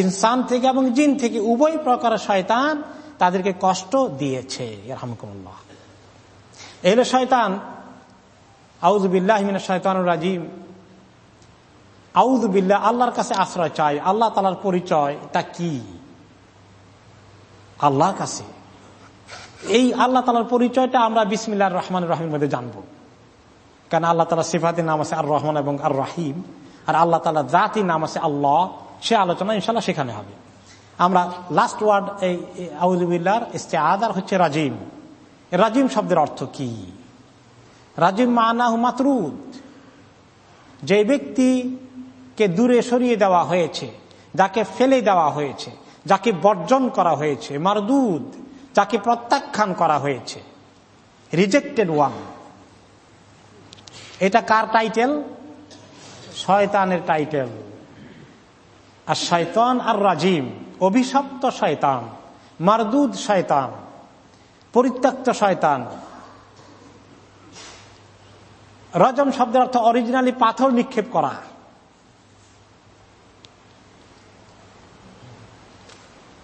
ইনসান থেকে এবং জিন থেকে। উভয় প্রকার শয়তান তাদেরকে কষ্ট দিয়েছে। রহমকুল্লাহ এলো শয়তান। আউজবিল্লাহ শয়তান রাজিম। আউজবিল্লাহ আল্লাহর কাছে আশ্রয় চাই। আল্লাহ তালার পরিচয় তা কি? আল্লাহর কাছে। এই আল্লাহ তালার পরিচয়টা আমরা বিসমিল্লা রহমান রহিমের মধ্যে জানব। কেন আল্লাহ তালা সিফাতির নাম আছে আর রহমান এবং আর রাহিম আর আল্লাহ তালা জাতির নাম আছে আল্লাহ, সে আলোচনা ইনশাল্লাহ সেখানে হবে। আমরা লাস্ট ওয়ার্ড এই আউজুবিল্লার ইস্তেআদার হচ্ছে রাজিম। রাজিম শব্দের অর্থ কি? রাজিম মানাহু মাতরুদ। যে ব্যক্তিকে দূরে সরিয়ে দেওয়া হয়েছে, যাকে ফেলে দেওয়া হয়েছে যাকে বর্জন করা হয়েছে, মারদুদ, যাকে প্রত্যাখ্যান করা হয়েছে। রিজেক্টেড ওয়ান এটা কার টাইটেল শয়তানের টাইটেল আর শয়তান আর রাজিম, অভিশপ্ত শয়তান, মারদুদ শয়তান, পরিত্যক্ত শয়তান। রজম শব্দের অর্থ অরিজিনালি পাথর নিক্ষেপ করা।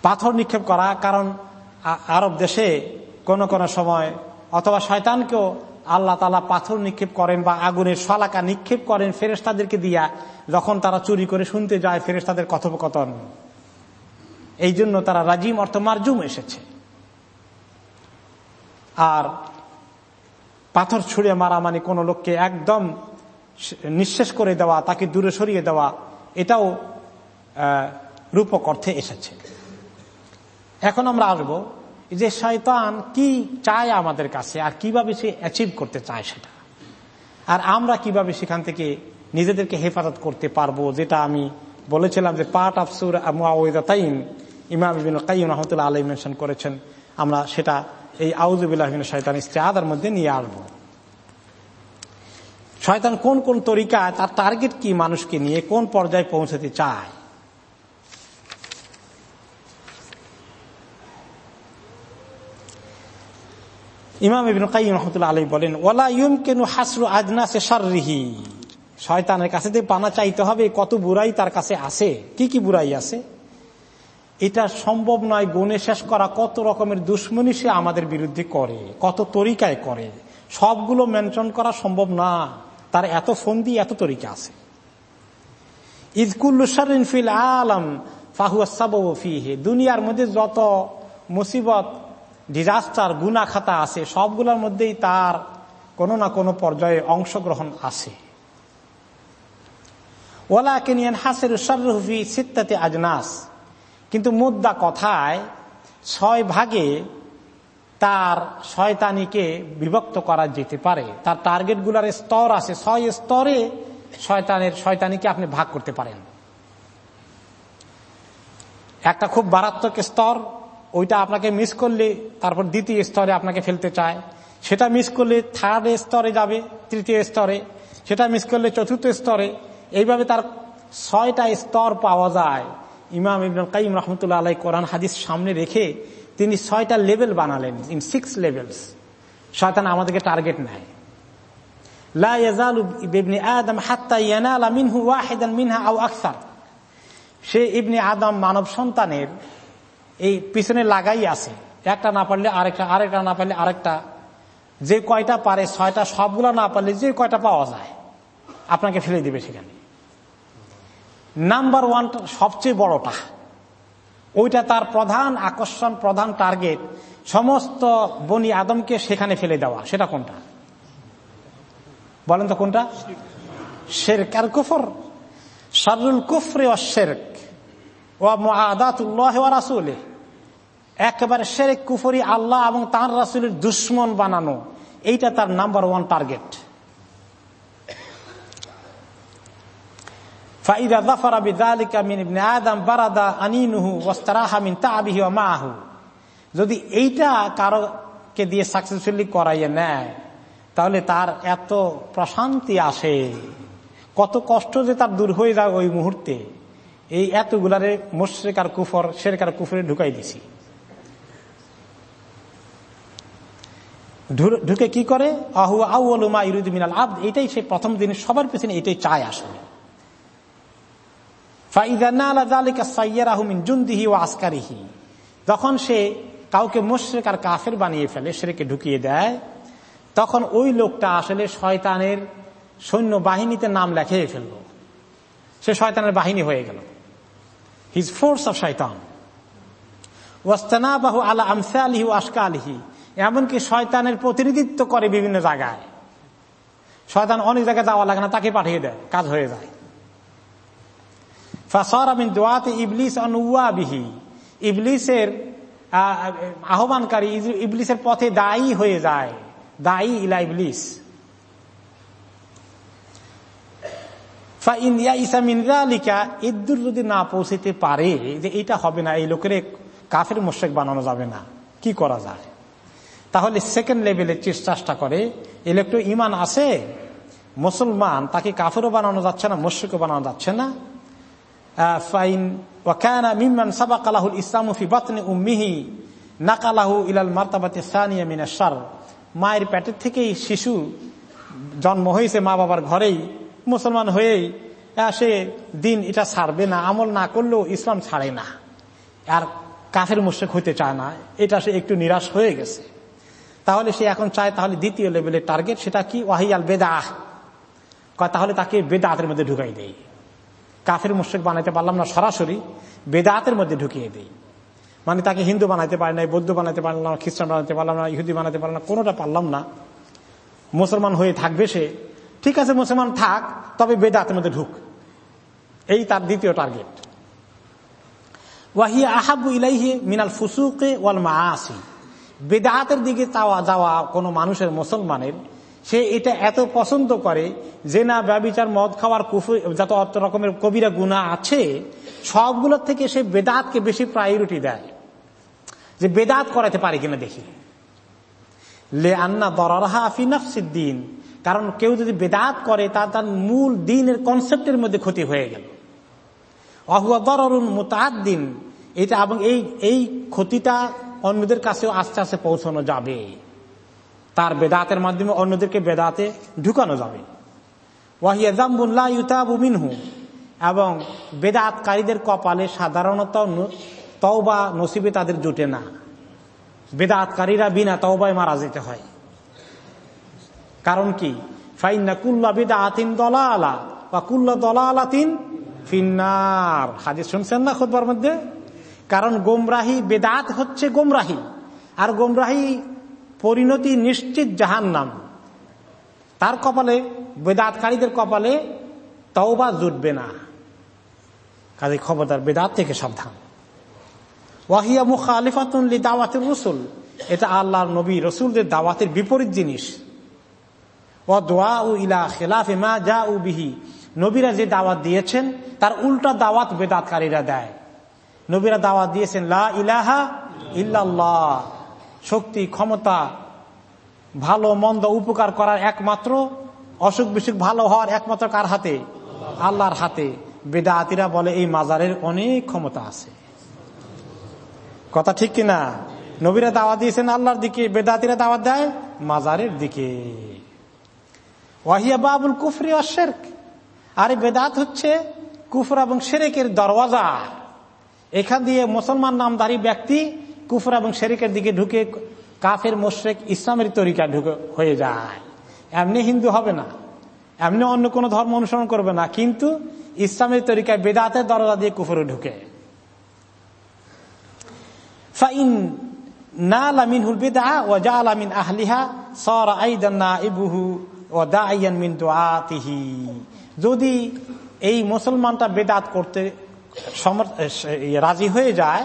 পাথর নিক্ষেপ করা, কারণ আরব দেশে কোন কোন সময় অথবা শয়তানকেও আল্লাহ তালা পাথর নিক্ষেপ করেন বা আগুনের শলাকা নিক্ষেপ করেন ফেরেস্তাদেরকে দিয়া, যখন তারা চুরি করে শুনতে যায় ফেরেস্তাদের কথোপকথন। এই জন্য তারা রাজিম অর্থ মার্জুম এসেছে। আর পাথর ছুঁড়ে মারা মানে কোনো লোককে একদম নিঃশেষ করে দেওয়া, তাকে দূরে সরিয়ে দেওয়া, এটাও রূপক অর্থে এসেছে। এখন আমরা আসব যে শয়তান কি চায় আমাদের কাছে আর কীভাবে সে অ্যাচিভ করতে চায় সেটা। আর আমরা কীভাবে সেখান থেকে নিজেদেরকে হেফাজত করতে পারব, যেটা আমি বলেছিলাম যে পার্ট অফ সুর তাইম ইমাম রহমতুল্লাহ আলাই মেনশন করেছেন। আমরা সেটা এই আউজুবিল্লাহ শয়তান ইস্তেহাদার মধ্যে নিয়ে আসব। শয়তান কোন কোন তরিকা তার টার্গেট কি মানুষকে নিয়ে কোন পর্যায়ে পৌঁছাতে চায়? ইমাম আলী বলেন ওলা ইউম কেন হাসরু আজনাসে সারিহি শয়তানের কাছে যে পানা চাইতে হবে, কত বুড়াই তার কাছে আছে? কি কি বুড়াই আছে? এটা সম্ভব নয় গুণে শেষ করা কত রকমের দুশ্মনী সে আমাদের বিরুদ্ধে করে, কত তরিকায় করে। সবগুলো মেনশন করা সম্ভব না। তার এত ফন্দি, এত তরিকা আছে। ইদকুল্লুসারিন ফিল আলম ফাহুয়াসাবফিহে দুনিয়ার মধ্যে যত মুসিবত ডিজাস্টার গুনা খাতা আছে, সবগুলোর মধ্যেই তার কোনো না কোনো পর্যায়ে অংশগ্রহণ আছে। ওলা কেনিয়ান হাসের সর্রফি সিত্তাতে আজনাস। কিন্তু মুদ্রা কথায় ছয় ভাগে তার শয়তানিকে বিভক্ত করা যেতে পারে। তার টার্গেটগুলার স্তর আছে। ছয় স্তরে শয়তানের, শয়তানিকে আপনি ভাগ করতে পারেন। একটা খুব মারাত্মক স্তর ওইটা আপনাকে মিস করলে তারপর দ্বিতীয় স্তরে আপনাকে ফেলতে চায়। সেটা মিস করলে থার্ড স্তরে যাবে, তৃতীয় স্তরে। সেটা মিস করলে চতুর্থ স্তরে। এইভাবে তার ছয়টা স্তর পাওয়া যায়। ইমাম ইবনুল কাইম রহমতুল্লাহ আলাই কোরআন হাদিস সামনে রেখে তিনি ছয়টা লেভেল বানালেন ইন সিক্স লেভেলস শয়তান আমাদেরকে টার্গেট নেয়। সে ইবনে আদম মানব সন্তানের এই পিছনে লাগাই আছে। একটা না পারলে আরেকটা আরেকটা না পারলে আরেকটা। যে কয়টা পারে ছয়টা সবগুলো না পারলে যে কয়টা পাওয়া যায় আপনাকে ফেলে দিবে সেখানে। নাম্বার ওয়ান সবচেয়ে বড়টা। ওইটা তার প্রধান আকর্ষণ প্রধান টার্গেট সমস্ত বনি আদমকে সেখানে ফেলে দেওয়া। সেটা কোনটা? বলেন তো কোনটা? শেরক। আর কুফর। শারুল কুফরে ও শেরক। ও আদাতুল্লাহ রাসুলে একেবারে শেরেক কুফরি আল্লাহ এবং তার রাসুলের দুশ্মন বানানো। এইটা তার নাম্বার ওয়ান টার্গেট। জাফারা বিদালিকা মিন ইবনে আদম বারাদা আনিনুহু ওয়াস্তারাহা মিন তাবিহি ওয়া মাহু যদি এইটা কারোকে দিয়ে সাকসেসফুলি করাইয়ে নেয়, তাহলে তার এত প্রশান্তি আসে। কত কষ্ট যে তার দূর হয়ে যায় ওই মুহূর্তে। এই এতগুলারে মোশেক আর কুফর, শেরেক আর কুফরে ঢুকাই দিছি। ঢুকে কি করে? আহু আউলুমা ইরুদ মিনাল আব্দ। এটাই সে প্রথম দিন সবার পিছনে এটাই চায় আসলে। যখন সে কাউকে মুশ্রেক আর কাফের বানিয়ে ফেলে সেরেকে ঢুকিয়ে দেয়, তখন ওই লোকটা আসলে শয়তানের সৈন্য বাহিনীতে নাম লেখে ফেলল। সে শয়তানের বাহিনী হয়ে গেল। হিজ ফোর্স অফ শয়তান ওয়াস্তানা বাহু আলা আমসা আলিহি আশকা আলিহি এমনকি শয়তানের প্রতিনিধিত্ব করে বিভিন্ন জায়গায়। শয়তান অনেক জায়গায় যাওয়া লাগে না, তাকে পাঠিয়ে দেয়, কাজ হয়ে যায়। ফাসর আমিন দোয়াতে ইবলিস অনুয়াবিহি ইবলিসের আহ্বানকারী ইবলিসের পথে দায়ী হয়ে যায়। দায়ী ইলা ইবলিস। ইদ্দুর যদি না পৌঁছতে পারে যে এটা হবে না, এই লোকের কাফের মোশেক বানানো যাবে না, কি করা যায়? তাহলে সেকেন্ড লেভেলে চেষ্টা করে এর একটু ইমান আছে, মুসলমান তাকে কাফেরও বানানো যাচ্ছে না, মোশেকও বানানো যাচ্ছে না। আলাহুল ইসলাম ফি বাতনি উম্মিহি ইলাল মার্তাবাতে সানিয়া মিনাশার মায়ের পেটের থেকেই শিশু জন্ম হয়েছে মা বাবার ঘরেই মুসলমান হয়েই সে দিন এটা ছাড়বে না, আমল না করলেও ইসলাম ছাড়ে না। আর কাফের মুশেক হইতে চায় না, এটা সে একটু নিরাশ হয়ে গেছে। তাহলে সে এখন চায় তাহলে দ্বিতীয় লেভেলের টার্গেট সেটা কি? ওয়াহিয়াল বেদাহ। তাহলে তাকে বেদাতের মধ্যে ঢুকাই দেয় কাফের মুশ্রিক বানাইতে পারলাম না সরাসরি, বেদাতের মধ্যে ঢুকিয়ে দেই। মানে তাকে হিন্দু বানাইতে পারি না বৌদ্ধ বানাইতে পারলাম না, খ্রিস্টান বানাতে পারলাম না, ইহুদি বানাতে পারলাম না, কোনোটা পারলাম না। মুসলমান হয়ে থাকবে সে ঠিক আছে, মুসলমান থাক, তবে বেদাতের মধ্যে ঢুক। এই তার দ্বিতীয় টার্গেট ওয়াহিয়া আহাবু ইলাইহি মিনাল ফুসুকে ওয়াল মাসি বেদাতের দিকে চাওয়া যাওয়া কোনো মানুষের মুসলমানের, সে এটা এত পছন্দ করে যে না ব্যবচার, মদ খাওয়ার কুফু যত অত রকমের কবিরা গুণা আছে, সবগুলোর থেকে সে বেদাতকে বেশি প্রায়োরিটি দেয়। যে বেদাত করাতে পারে কিনা দেখি। লে আন্না দরারহা দিন কারণ কেউ যদি বেদাত করে, তা তার মূল দিনের কনসেপ্টের মধ্যে ক্ষতি হয়ে গেল। অহুয়া এটা এবং এই এই ক্ষতিটা অন্যদের কাছেও আস্তে আস্তে পৌঁছানো যাবে। তার বেদাতের মাধ্যমে অন্যদেরকে বেদাতে ঢুকানো যাবে। মিনহু। এবং বেদাতকারীদের কপালে সাধারণত তওবা নসিবে তাদের জুটে না। বেদাতকারীরা বিনা তওবায় মারা যেতে হয়। কারণ কি? কুল্লা আতিন দলা আলা বা দলা আলাতিন ফিন্নার খুদবার মধ্যে? কারণ গোমরাহি বেদাত হচ্ছে গোমরাহি। আর গোমরাহি পরিণতি নিশ্চিত জাহান নাম তার কপালে, বেদাতকারীদের কপালে তওবা জুটবে না। কাজে খবরদার বেদাত থেকে সাবধান। ওয়াহিয়া মুখালিফাতুল্লি দাওয়াতের রসুল। এটা আল্লাহর নবী রসুলদের দাওয়াতের বিপরীত জিনিস। ও দোয়া উ ইলা যা উ বিহি। নবীরা যে দাওয়াত দিয়েছেন, তার উল্টা দাওয়াত বেদাতকারীরা দেয়। নবীরা দাওয়াত দিয়েছেন, লা ইলাহা ইল্লাল্লাহ। শক্তি, ক্ষমতা, ভালো, মন্দ উপকার করার একমাত্র, অসুখ বিসুখ ভালো হওয়ার একমাত্র কার হাতে? আল্লাহর হাতে। বেদাতিরা বলে, এই মাজারের অনেক ক্ষমতা আছে। কথা ঠিক কিনা? নবীরা দাওয়াত দিয়েছেন আল্লাহর দিকে, বেদাতিরা দাওয়াত দেয় মাজারের দিকে। ওয়াহিয়া বাবুল কুফরি অশের আরে বেদাত হচ্ছে কুফর এবং শেরেকের দরওয়াজা। এখান দিয়ে মুসলমান নামদারি ব্যক্তি কুফর এবং শেরিকের দিকে ঢুকে কাফের মোশেক ইসলামের তরিকা ঢুকে হয়ে যায়। এমনি হিন্দু হবে না। এমনি অন্য কোনো ধর্ম অনুসরণ করবে না। কিন্তু ইসলামের তরিকায় বেদাতের দরজা দিয়ে কুফরে ঢুকে। না লামিন হুল বেদা ও জা আলামিন আহলিহা সর আইদান্না ইবুহু ও যদি এই মুসলমানটা বেদাত করতে রাজি হয়ে যায়,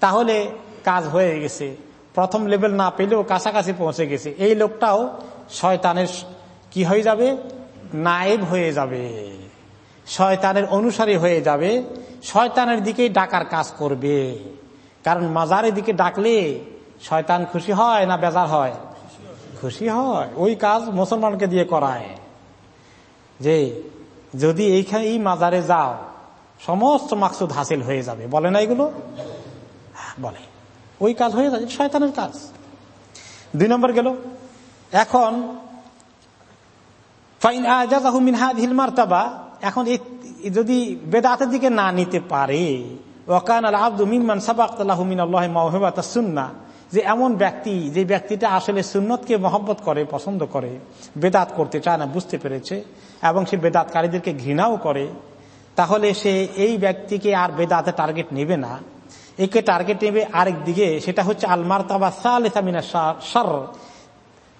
তাহলে কাজ হয়ে গেছে। প্রথম লেভেল না পেলেও কাছাকাছি পৌঁছে গেছে। এই লোকটাও শয়তানের কি হয়ে যাবে? নায়েব হয়ে যাবে। শয়তানের অনুসারী হয়ে যাবে। শয়তানের দিকেই ডাকার কাজ করবে। কারণ মাজারের দিকে ডাকলে শয়তান খুশি হয় না বেজার হয়? খুশি হয় ওই কাজ মুসলমানকে দিয়ে করায়। যে যদি এইখানে এই মাজারে যাও সমস্ত মাকসুদ হাসিল হয়ে যাবে। বলে না এগুলো? হ্যাঁ, বলে। ওই কাজ হয়ে যাবে শয়তানের কাজ। দুই নম্বর গেল এখন ফাইন আজাদাহু মিন হাদিহিল মারতাবা এখন যদি বেদাতের দিকে না নিতে পারে ওয়াকান আল আব্দু মিম্মান সাবাক্তালাহু মিন আল্লাহ মাওহিবাত সুন্না যে এমন ব্যক্তি, যে ব্যক্তিটা আসলে সুন্নতকে মহব্বত করে, পছন্দ করে, বেদাত করতে চায় না, বুঝতে পেরেছে, এবং সে বেদাতকারীদেরকে ঘৃণাও করে, তাহলে সে এই ব্যক্তিকে আর বেদাতে টার্গেট নেবে না। একে টার্গেট নেবে আরেক দিকে, সেটা হচ্ছে আলমার তাবা সালেসামিনা সর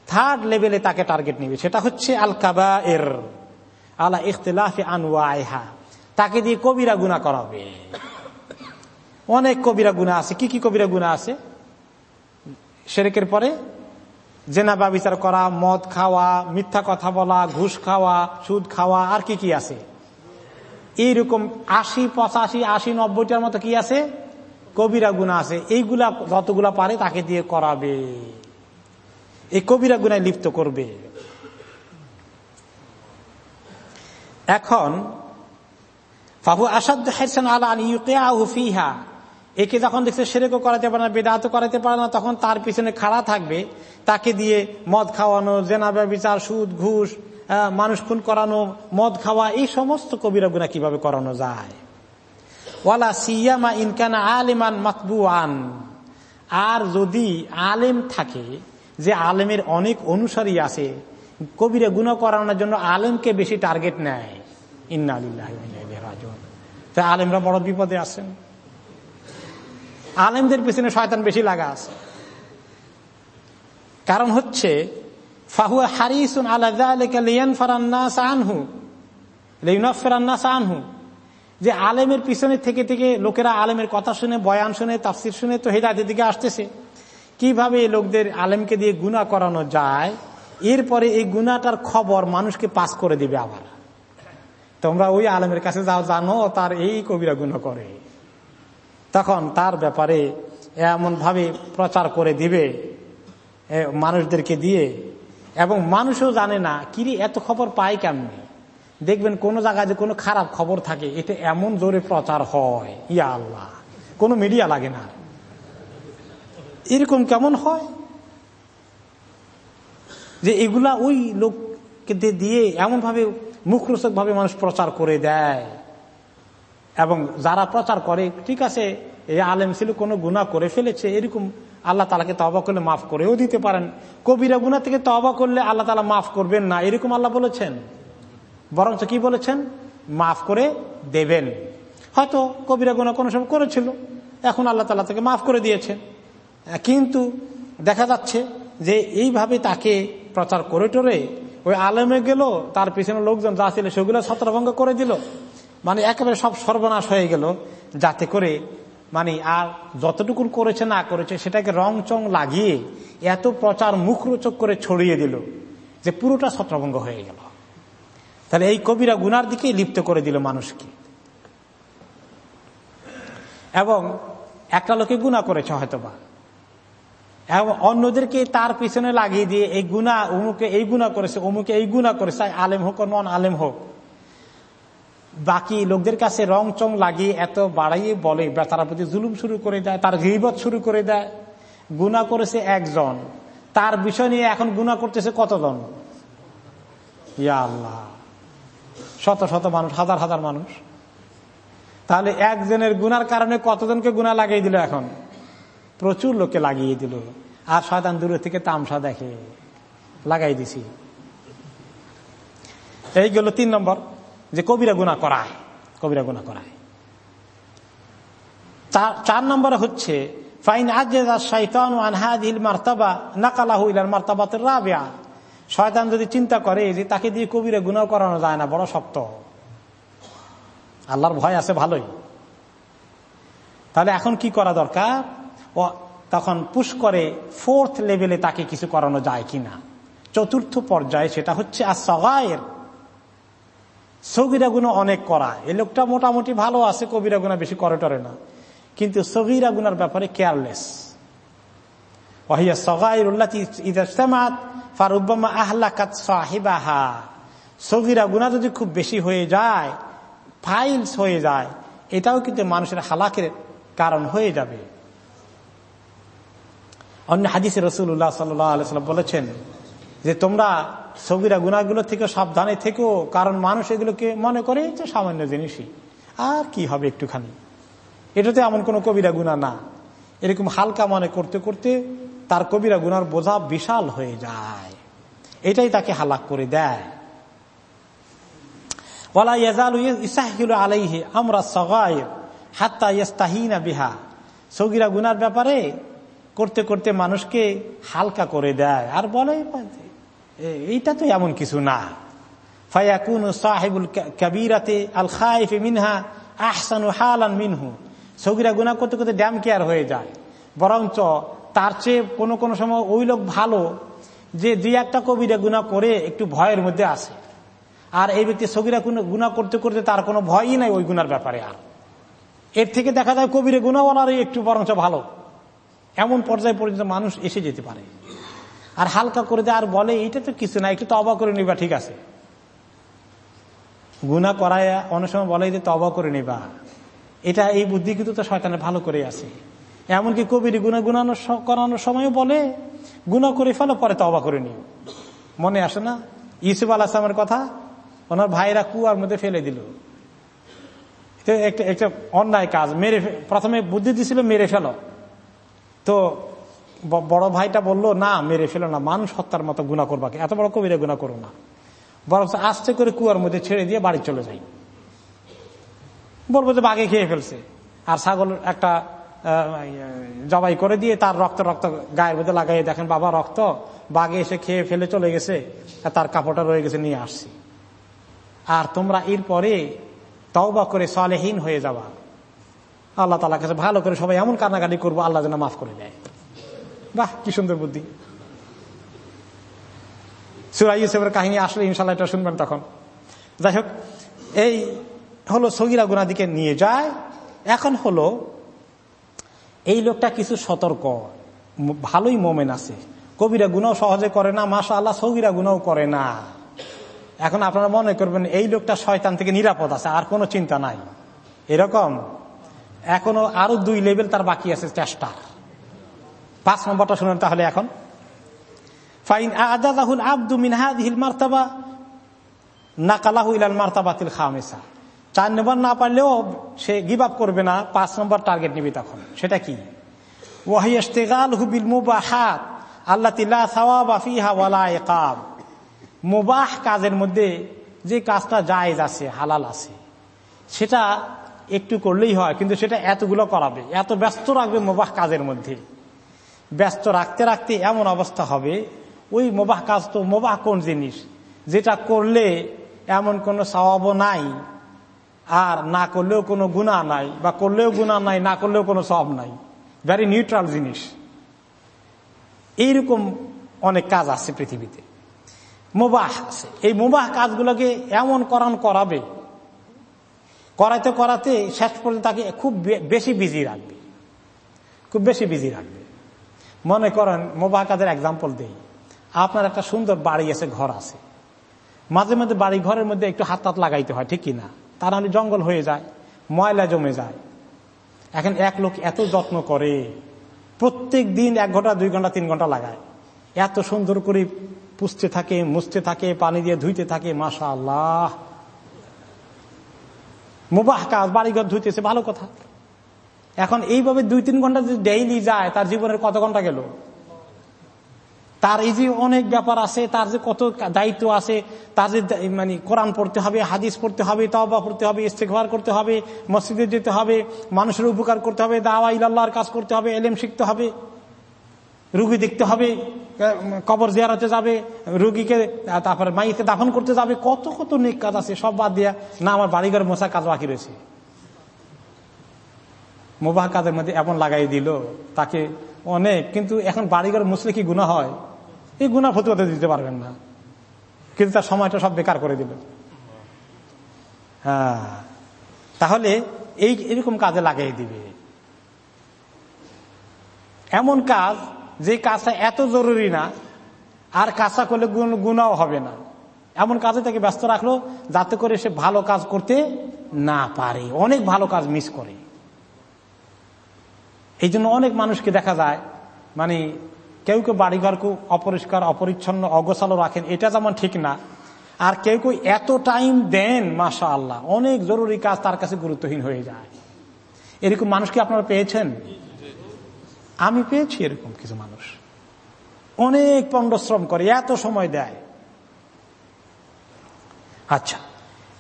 থার্ড লেভেলে তাকে টার্গেট নেবে, সেটা হচ্ছে আল কাবা এর আলা ইখতলাফি আনওয়াইহা। তাকে দিয়ে কবিরা গুণা করাবে অনেক কবিরা গুণা আছে। কি কি কবিরা গুণা আছে? সেরেকের পরে জেনা বিচার করা, মদ খাওয়া, মিথ্যা কথা বলা, ঘুষ খাওয়া, সুদ খাওয়া, আর কি কি আছে? এইরকম আশি, পঁচাশি, আশি, নব্বইটার মতো কি আছে? কবিরা গুণা আছে। এইগুলা যতগুলা পারে তাকে দিয়ে করাবে। এই কবিরা গুনায় লিপ্ত করবে। এখন, ফাহু আসাদ হাসান আলা ইউকিয়াহু ফিহা। একে যখন দেখছে সেরেকও করাতে পারে না, বেদাতও করাতে পারে না, তখন তার পিছনে খাড়া থাকবে, তাকে দিয়ে মদ খাওয়ানো, জেনা বিচার সুদ, ঘুষ মানুষ খুন করানো, মদ খাওয়া, এই সমস্ত কবিরা গুণা কীভাবে করানো যায়? ওয়ালা সিয়ামা ইনকানা আলিমান মাতবুয়ান আর যদি আলেম থাকে, যে আলেমের অনেক অনুসারী আছে, কবিরা গুণা করানোর জন্য আলেমকে বেশি টার্গেট নেয়। ইন্না আলিল্লাহি তাই আলেমরা বড় বিপদে আছেন। আলেমদের পিছনে শয়তান বেশি লাগা আছে। কারণ হচ্ছে ফাহু হারিসুন আলা যালিকা লিয়ানফারান্নাস আনহু লিউনাফিরান্নাস আনহু। যে আলেমের পিছনে থেকে থেকে লোকেরা আলেমের কথা শুনে, বয়ান শুনে, তাফসির শুনে তো হেদায়তের দিকে আসতেছে। কীভাবে এই লোকদের আলেমকে দিয়ে গুণা করানো যায়? এরপরে এই গুণাটার খবর মানুষকে পাস করে দিবে আবার। তোমরা ওই আলেমের কাছে যাও, জানো, তার এই কবিরা গুণা করে। তখন তার ব্যাপারে এমন ভাবে প্রচার করে দিবে মানুষদেরকে দিয়ে। এবং মানুষও জানে না, কিরে, এত খবর পায় কেমনি? দেখবেন কোন জায়গায় যে কোনো খারাপ খবর থাকে এটা এমন জোরে প্রচার হয়। ইয়া আল্লাহ, কোনো মিডিয়া লাগে না। এরকম কেমন হয়? যে এগুলা ওই লোককে দিয়ে এমন ভাবে মুখরোচক ভাবে মানুষ প্রচার করে দেয়। এবং যারা প্রচার করে, ঠিক আছে, এই আলেম ছিল, কোনো গুণা করে ফেলেছে, এরকম আল্লাহ তালাকে তবা করলে মাফ করেও দিতে পারেন। কবিরা গুণা থেকে তবা করলে আল্লাহ তালা মাফ করবেন না, এরকম আল্লাহ বলেছেন। বরঞ্চ কি বলেছেন? মাফ করে দেবেন। হয়তো কবিরা গুণা কোনো সময় করেছিল, এখন আল্লাহ তালা তাকে মাফ করে দিয়েছেন কিন্তু দেখা যাচ্ছে যে এইভাবে তাকে প্রচার করে টোরে ওই আলেমে গেল, তার পিছনে লোকজন যা ছিল সেগুলো ছত্রভঙ্গ করে দিল। মানে একেবারে সব সর্বনাশ হয়ে গেল যাতে করে মানে আর যতটুকু করেছে না করেছে সেটাকে রং চং লাগিয়ে এত প্রচার মুখরোচক করে ছড়িয়ে দিল যে পুরোটা ছত্রভঙ্গ হয়ে গেল। তাহলে এই কবিরা গুনার দিকেই লিপ্ত করে দিল মানুষকে। এবং একটা লোকে গুণা করেছে হয়তোবা। এবং অন্যদেরকে তার পিছনে লাগিয়ে দিয়ে এই গুণা অমুকে এই গুণা করেছে, অমুকে এই গুণা করেছে, আলেম হোক নন আলেম হোক। বাকি লোকদের কাছে রং চং লাগিয়ে এত বাড়াইয়ে বলে তারা প্রতি জুলুম শুরু করে দেয়, তার গিবত শুরু করে দেয় গুণা করেছে একজন। তার বিষয় নিয়ে এখন গুণা করতেছে কতজন? ইয়া আল্লাহ। শত শত মানুষ, হাজার হাজার মানুষ। তাহলে একজনের গুনার কারণে কতজনকে গুণা লাগিয়ে দিল এখন? প্রচুর লোককে লাগিয়ে দিল। আর শয়তান দূরের থেকে তামসা দেখে। লাগাই দিছি। এইগুলো তিন নম্বর। যে কবিরা গুণা করায়, কবিরা গুণা করায়। চার নম্বরে হচ্ছে, ফাইন শয়তান যদি চিন্তা করে যে তাকে দিয়ে কবিরে গুণাও করানো যায় না, বড় শক্ত। আল্লাহর ভয় আছে ভালোই। তাহলে এখন কি করা দরকার? ও তখন পুশ করে ফোর্থ লেভেলে তাকে কিছু করানো যায় কিনা। চতুর্থ পর্যায়ে সেটা হচ্ছে আর সগায়ের সগিরা গুণ অনেক করা এই লোকটা মোটামুটি ভালো আছে, কবিরা গুণা বেশি করে টরে না। কিন্তু সগিরা গুনার ব্যাপারে কেয়ারলেস। ওহিয়া সগাইর ইদামাত ফারুব্বামা আহলাকাত সাহিবাহা। সগিরা গুণা যদি খুব বেশি হয়ে যায়, ফাইলস হয়ে যায়, এটাও কিন্তু মানুষের হালাকের কারণ হয়ে যাবে। অন্য হাদিসে রসুল্লাহ সাল্লাম বলেছেন যে তোমরা সগিরা গুণাগুলো থেকে সাবধানে থেকো, কারণ মানুষ এগুলোকে মনে করে যে সামান্য জিনিসই। আর কি হবে একটুখানি? এটাতে এমন কোনো কবিরা গুণা না। এরকম হালকা মনে করতে করতে তার কবিরা গুনার বোঝা বিশাল হয়ে যায়। এটাই তাকে হালাক করে দেয়। আমরা ইস্তাহিনা বিহা। সগিরা গুনার ব্যাপারে করতে করতে মানুষকে হালকা করে দেয়। আর বলে এইটা তো এমন কিছু না। ফায়াকুন সাহেবুল কবিরাতে আল খাইফ মিনহা আহসানু হালান মিনহু। সগিরা গুনা করতে করতে ড্যাম কেয়ার হয়ে যায়। বরঞ্চ তার চেয়ে কোনো কোনো সময় ওই লোক ভালো যে দুই একটা কবিরা গুণা করে একটু ভয়ের মধ্যে আসে আর এই ব্যক্তি সগিরা গুণা করতে করতে তার কোনো ভয়ই নাই ওই গুনার ব্যাপারে আর। এর থেকে দেখা যায় কবিরে গুণাওয়ালারই একটু বরঞ্চ ভালো। এমন পর্যায়ে পর্যন্ত মানুষ এসে যেতে পারে। আর হালকা করে দেয় আর বলে, এইটা তো কিছু না, একটু তবা করে নিবা, ঠিক আছে? গুণা করায় অনেক সময় বলে যে তবা করে নিবা। এটা এই বুদ্ধি কিন্তু তো শয়তানের ভালো করে আছে। এমনকি কবির গুণা গুণানো করানোর সময়ও বলে গুণা করে ফেলো, পরে তবা করে নিও। মনে আসে না? ইউসুফ আল আসলামের কথা, ওনার ভাইরা কুয়ার মধ্যে ফেলে দিল। একটা একটা অন্যায় কাজ, মেরে প্রথমে বুদ্ধি দিছিল, মেরে ফেলো। তো বড় ভাইটা বলল, না, মেরে ফেলো না, মানুষ হত্যার মতো গুণা করবাকে এত বড় কবিরা গুণা করো না। বরং আস্তে করে কুয়ার মধ্যে ছেড়ে দিয়ে বাড়ি চলে যাই বলব যে বাঘে খেয়ে ফেলছে। আর ছাগল একটা জবাই করে দিয়ে তার রক্ত রক্ত গায়ের মধ্যে লাগাই দেখেন, বাবা, রক্ত, বাঘে এসে খেয়ে ফেলে চলে গেছে তার কাপড়টা রয়ে গেছে, নিয়ে আসছি। আর তোমরা এর পরে তওবা করে সলেহীন হয়ে যাবা। আল্লাহ তালা কাছে ভালো করে সবাই এমন কান্নাকাটি করব, আল্লাহ যেন মাফ করে দেয়। বাহ, কি সুন্দর বুদ্ধি। সুরাই ইউসেফের কাহিনী আসলে ইনশাল্লাহ এটা শুনবেন তখন। যাই হোক, এই হলো সগিরা গুনা দিকে নিয়ে যায়। এখন হলো, এই লোকটা কিছু সতর্ক ভালোই মোমেন আছে। কবিরা গুনাও সহজে করে না মাসা আল্লাহ সগিরা গুনাও করে না। এখন আপনারা মনে করবেন, এই লোকটা শয়তান থেকে নিরাপদ আছে, আর কোনো চিন্তা নাই। এরকম, এখনও আরও দুই লেভেল তার বাকি আছে চেষ্টা পাঁচ নম্বরটা শুনেন তাহলে এখন। ফাইন আদাহুল আব্দু মিনহাদিল মার্তাবা, নাকালাহু ইলাল মার্তাবাতিল খামেসা। চার নম্বর না পারলেও সে গিভ আপ করবে না, পাঁচ নম্বর টার্গেট নিবে তখন। সেটা কি? ওয়াহিয়াল হুবিল মুবাহাত আল্লাহ তিল্লা সাওয়াবা ফিহা ওয়ালা একাব মুবাহ কাজের মধ্যে যে কাজটা জায়েজ আছে, হালাল আছে, সেটা একটু করলেই হয়, কিন্তু সেটা এতগুলো করাবে, এত ব্যস্ত রাখবে মোবাহ কাজের মধ্যে। ব্যস্ত রাখতে রাখতে এমন অবস্থা হবে, ওই মোবাহ কাজ তো মোবাহ কোন জিনিস? যেটা করলে এমন কোনো স্বভাবও নাই, আর না করলেও কোনো গুণা নাই, বা করলেও গুণা নাই, না করলেও কোনো সব নাই। ভেরি নিউট্রাল জিনিস। এইরকম অনেক কাজ আছে পৃথিবীতে। মোবাহ আছে। এই মোবাহ কাজগুলোকে এমন করান করাবে করাতে করাতে শেষ পর্যন্ত তাকে খুব বেশি বিজি রাখবে। খুব বেশি বিজি রাখবে। মনে করেন মোবাহ কাজের এক্সাম্পল দেই। আপনার একটা সুন্দর বাড়ি আছে, ঘর আছে। মাঝে মাঝে বাড়ি ঘরের মধ্যে একটু হাত হাত লাগাইতে হয়, ঠিক কিনা? তা নাহলে জঙ্গল হয়ে যায়, ময়লা জমে যায়। এখন এক লোক এত যত্ন করে প্রত্যেক দিন এক ঘণ্টা, দুই ঘণ্টা, তিন ঘণ্টা লাগায়। এত সুন্দর করে পুষতে থাকে, মুছতে থাকে, পানি দিয়ে ধুইতে থাকে মাসা আল্লাহ মুবাহ কাজ বাড়িঘর ধুইতেছে, ভালো কথা। এখন এইভাবে দুই তিন ঘণ্টা যদি ডেইলি যায়, তার জীবনের কত ঘণ্টা গেল? তার এই যে অনেক ব্যাপার আছে, তার যে কত দায়িত্ব আছে, তার যে মানে কোরআন পড়তে হবে, হাদিস পড়তে হবে তবা পড়তে হবে ইস্তেকবার করতে হবে, মসজিদে যেতে হবে, মানুষের উপকার করতে হবে, দাওয়া ইল্লাহর কাজ করতে হবে, এলেম শিখতে হবে, রুগী দেখতে হবে কবর জিয়ারতে যাবে, রুগীকে তারপরে মাইতে দাফন করতে যাবে, কত কত নেক কাজ আছে, সব বাদ দিয়া না আমার বাড়িঘর মশা কাজ বাকি রয়েছে। মোবাহ কাজের মধ্যে এমন লাগাই দিল, তাকে অনেক, কিন্তু এখন বাড়িঘর মুসলে কি গুণা হয়। এই গুণা ফতুয়াতে দিতে পারবেন না। কিন্তু তার সময়টা সব বেকার করে দিল। হ্যাঁ। তাহলে এই, এরকম কাজে লাগাই দিবে। এমন কাজ, যে কাজটা এত জরুরি না, আর কাজটা করলে গুণাও হবে না। এমন কাজে তাকে ব্যস্ত রাখল, যাতে করে সে ভালো কাজ করতে না পারে, অনেক ভালো কাজ মিস করে। এই জন্য অনেক মানুষকে দেখা যায় মানে কেউ কেউ বাড়িঘর কেউ অপরিষ্কার, অপরিচ্ছন্ন, অগোছালো রাখেন, এটা যেমন ঠিক না। আর কেউ কেউ এত টাইম দেন মাসা আল্লাহ অনেক জরুরি কাজ তার কাছে গুরুত্বহীন হয়ে যায়। এরকম মানুষকে আপনারা পেয়েছেন? আমি পেয়েছি এরকম কিছু মানুষ। অনেক পণ্ডশ্রম করে, এত সময় দেয়। আচ্ছা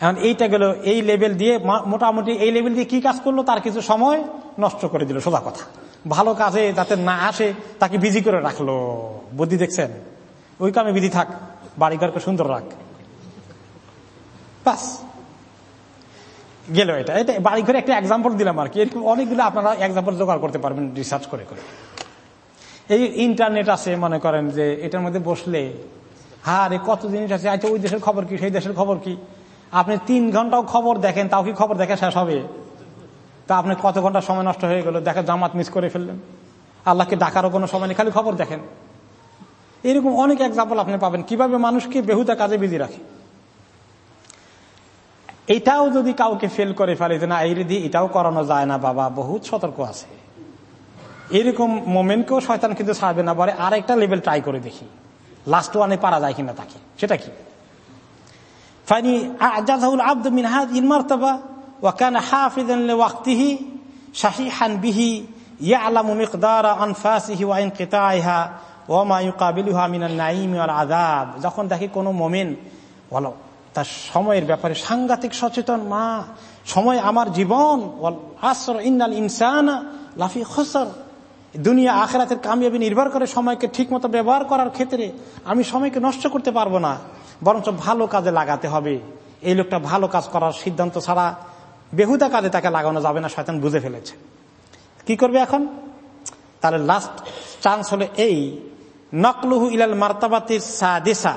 এখন এইটা গেল এই লেভেল দিয়ে মোটামুটি এই লেভেল দিয়ে কি কাজ করল? তার কিছু সময় নষ্ট করে দিল, সোজা কথা। ভালো কাজে যাতে না আসে, তাকে বিজি করে রাখল। বুদ্ধি দেখছেন? ওই কামে বিধি থাক, বাড়িঘরকে সুন্দর রাখ। বাস। গেল এটা। এটা বাড়ি ঘরে একটা এক্সাম্পল দিলাম আর কি। এরকম অনেকগুলো আপনারা এক্সাম্পল জোগাড় করতে পারবেন রিসার্চ করে করে। এই ইন্টারনেট আছে, মনে করেন যে, এটার মধ্যে বসলে হ্যাঁ রে কত জিনিস আছে আচ্ছা ওই দেশের খবর কি, সেই দেশের খবর কি? আপনি তিন ঘন্টাও খবর দেখেন, তাও কি খবর দেখা শেষ হবে? তা আপনি কত ঘণ্টা সময় নষ্ট হয়ে গেল, দেখা জামাত মিস করে ফেললেন। আল্লাহকে ডাকারও কোনো সময় নেই, খালি খবর দেখেন। এরকম অনেক এক্সাম্পল আপনি পাবেন। কীভাবে মানুষকে বেহুদা কাজে বিজি রাখে? এটাও যদি কাউকে ফেল করে ফেলে, যে না, এই রিদি এটাও করানো যায় না বাবা, বহুত সতর্ক আছে। এরকম মোমেন্টকেও শয়তান কিন্তু ছাড়বে না বলে আর একটা লেভেল ট্রাই করে দেখি। লাস্ট ওয়ানে পারা যায় কিনা তাকে, সেটা কি? মিন হাদ ইলমার্তাবা ওয়াকান হাফিদান লিওয়াক্তিহি শাহিহান বিহি ইয়ালামু মিকদারা আনফাসিহি ওয়া ইনকিতাইহা ওয়া মা ইউকাবিলুহা মিনান নাঈম ওয়াল আযাব যখন দেখি কোনো মোমেন বলো, তার সময়ের ব্যাপারে সাংঘাতিক সচেতন, মা, সময় আমার জীবন আসর ইন্নাল ইনসান লাফি খসর। দুনিয়া আখেরাতের কামিয়াবি নির্ভর করে সময়কে ঠিক মতো ব্যবহার করার ক্ষেত্রে আমি সময়কে নষ্ট করতে পারব না। বরঞ্চ ভালো কাজে লাগাতে হবে। এই লোকটা ভালো কাজ করার সিদ্ধান্ত ছাড়া বেহুদা কাজে তাকে লাগানো যাবে না, শয়তান বুঝে ফেলেছে। কি করবে এখন? তাহলে লাস্ট চান্স হলে এই, নকলুহু ইলাল মার্তাবাতির সাদেসা,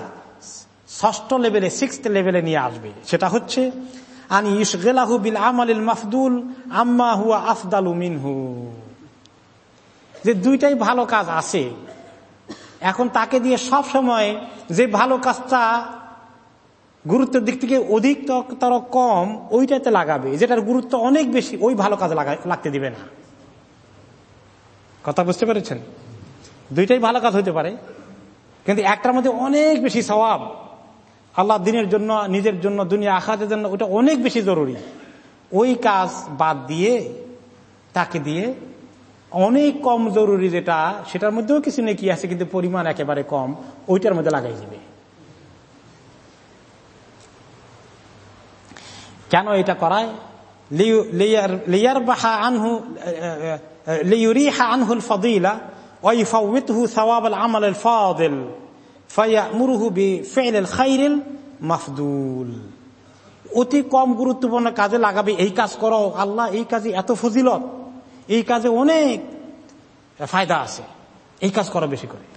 ষষ্ঠ লেভেলে সিক্স লেভেলে নিয়ে আসবে। সেটা হচ্ছে, আনি ইসগেলাহু বিল আমালিল মাফদুল, আম্মা হুয়া আফদালু মিনহু। যে দুইটাই ভালো কাজ আছে এখন তাকে দিয়ে সব সময় যে ভালো কাজটা গুরুত্বের দিক থেকে অধিক অধিকতর কম, ওইটাতে লাগাবে। যেটার গুরুত্ব অনেক বেশি, ওই ভালো কাজে লাগতে দিবে না। কথা বুঝতে পেরেছেন? দুইটাই ভালো কাজ হইতে পারে। কিন্তু একটার মধ্যে অনেক বেশি স্বভাব আল্লাহ দিনের জন্য, নিজের জন্য, দুনিয়া আখাতের জন্য, ওটা অনেক বেশি জরুরি। ওই কাজ বাদ দিয়ে, তাকে দিয়ে অনেক কম জরুরি যেটা, সেটার মধ্যেও কিছু নেই কি আছে, কিন্তু পরিমাণ একেবারে কম, ওইটার মধ্যে লাগাই যাবে কেন এটা করায়? অতি কম গুরুত্বপূর্ণ কাজে লাগাবে এই কাজ করো। আল্লাহ এই কাজে এত ফজিলত। এই কাজে অনেক ফায়দা আছে। এই কাজ করা বেশি করে।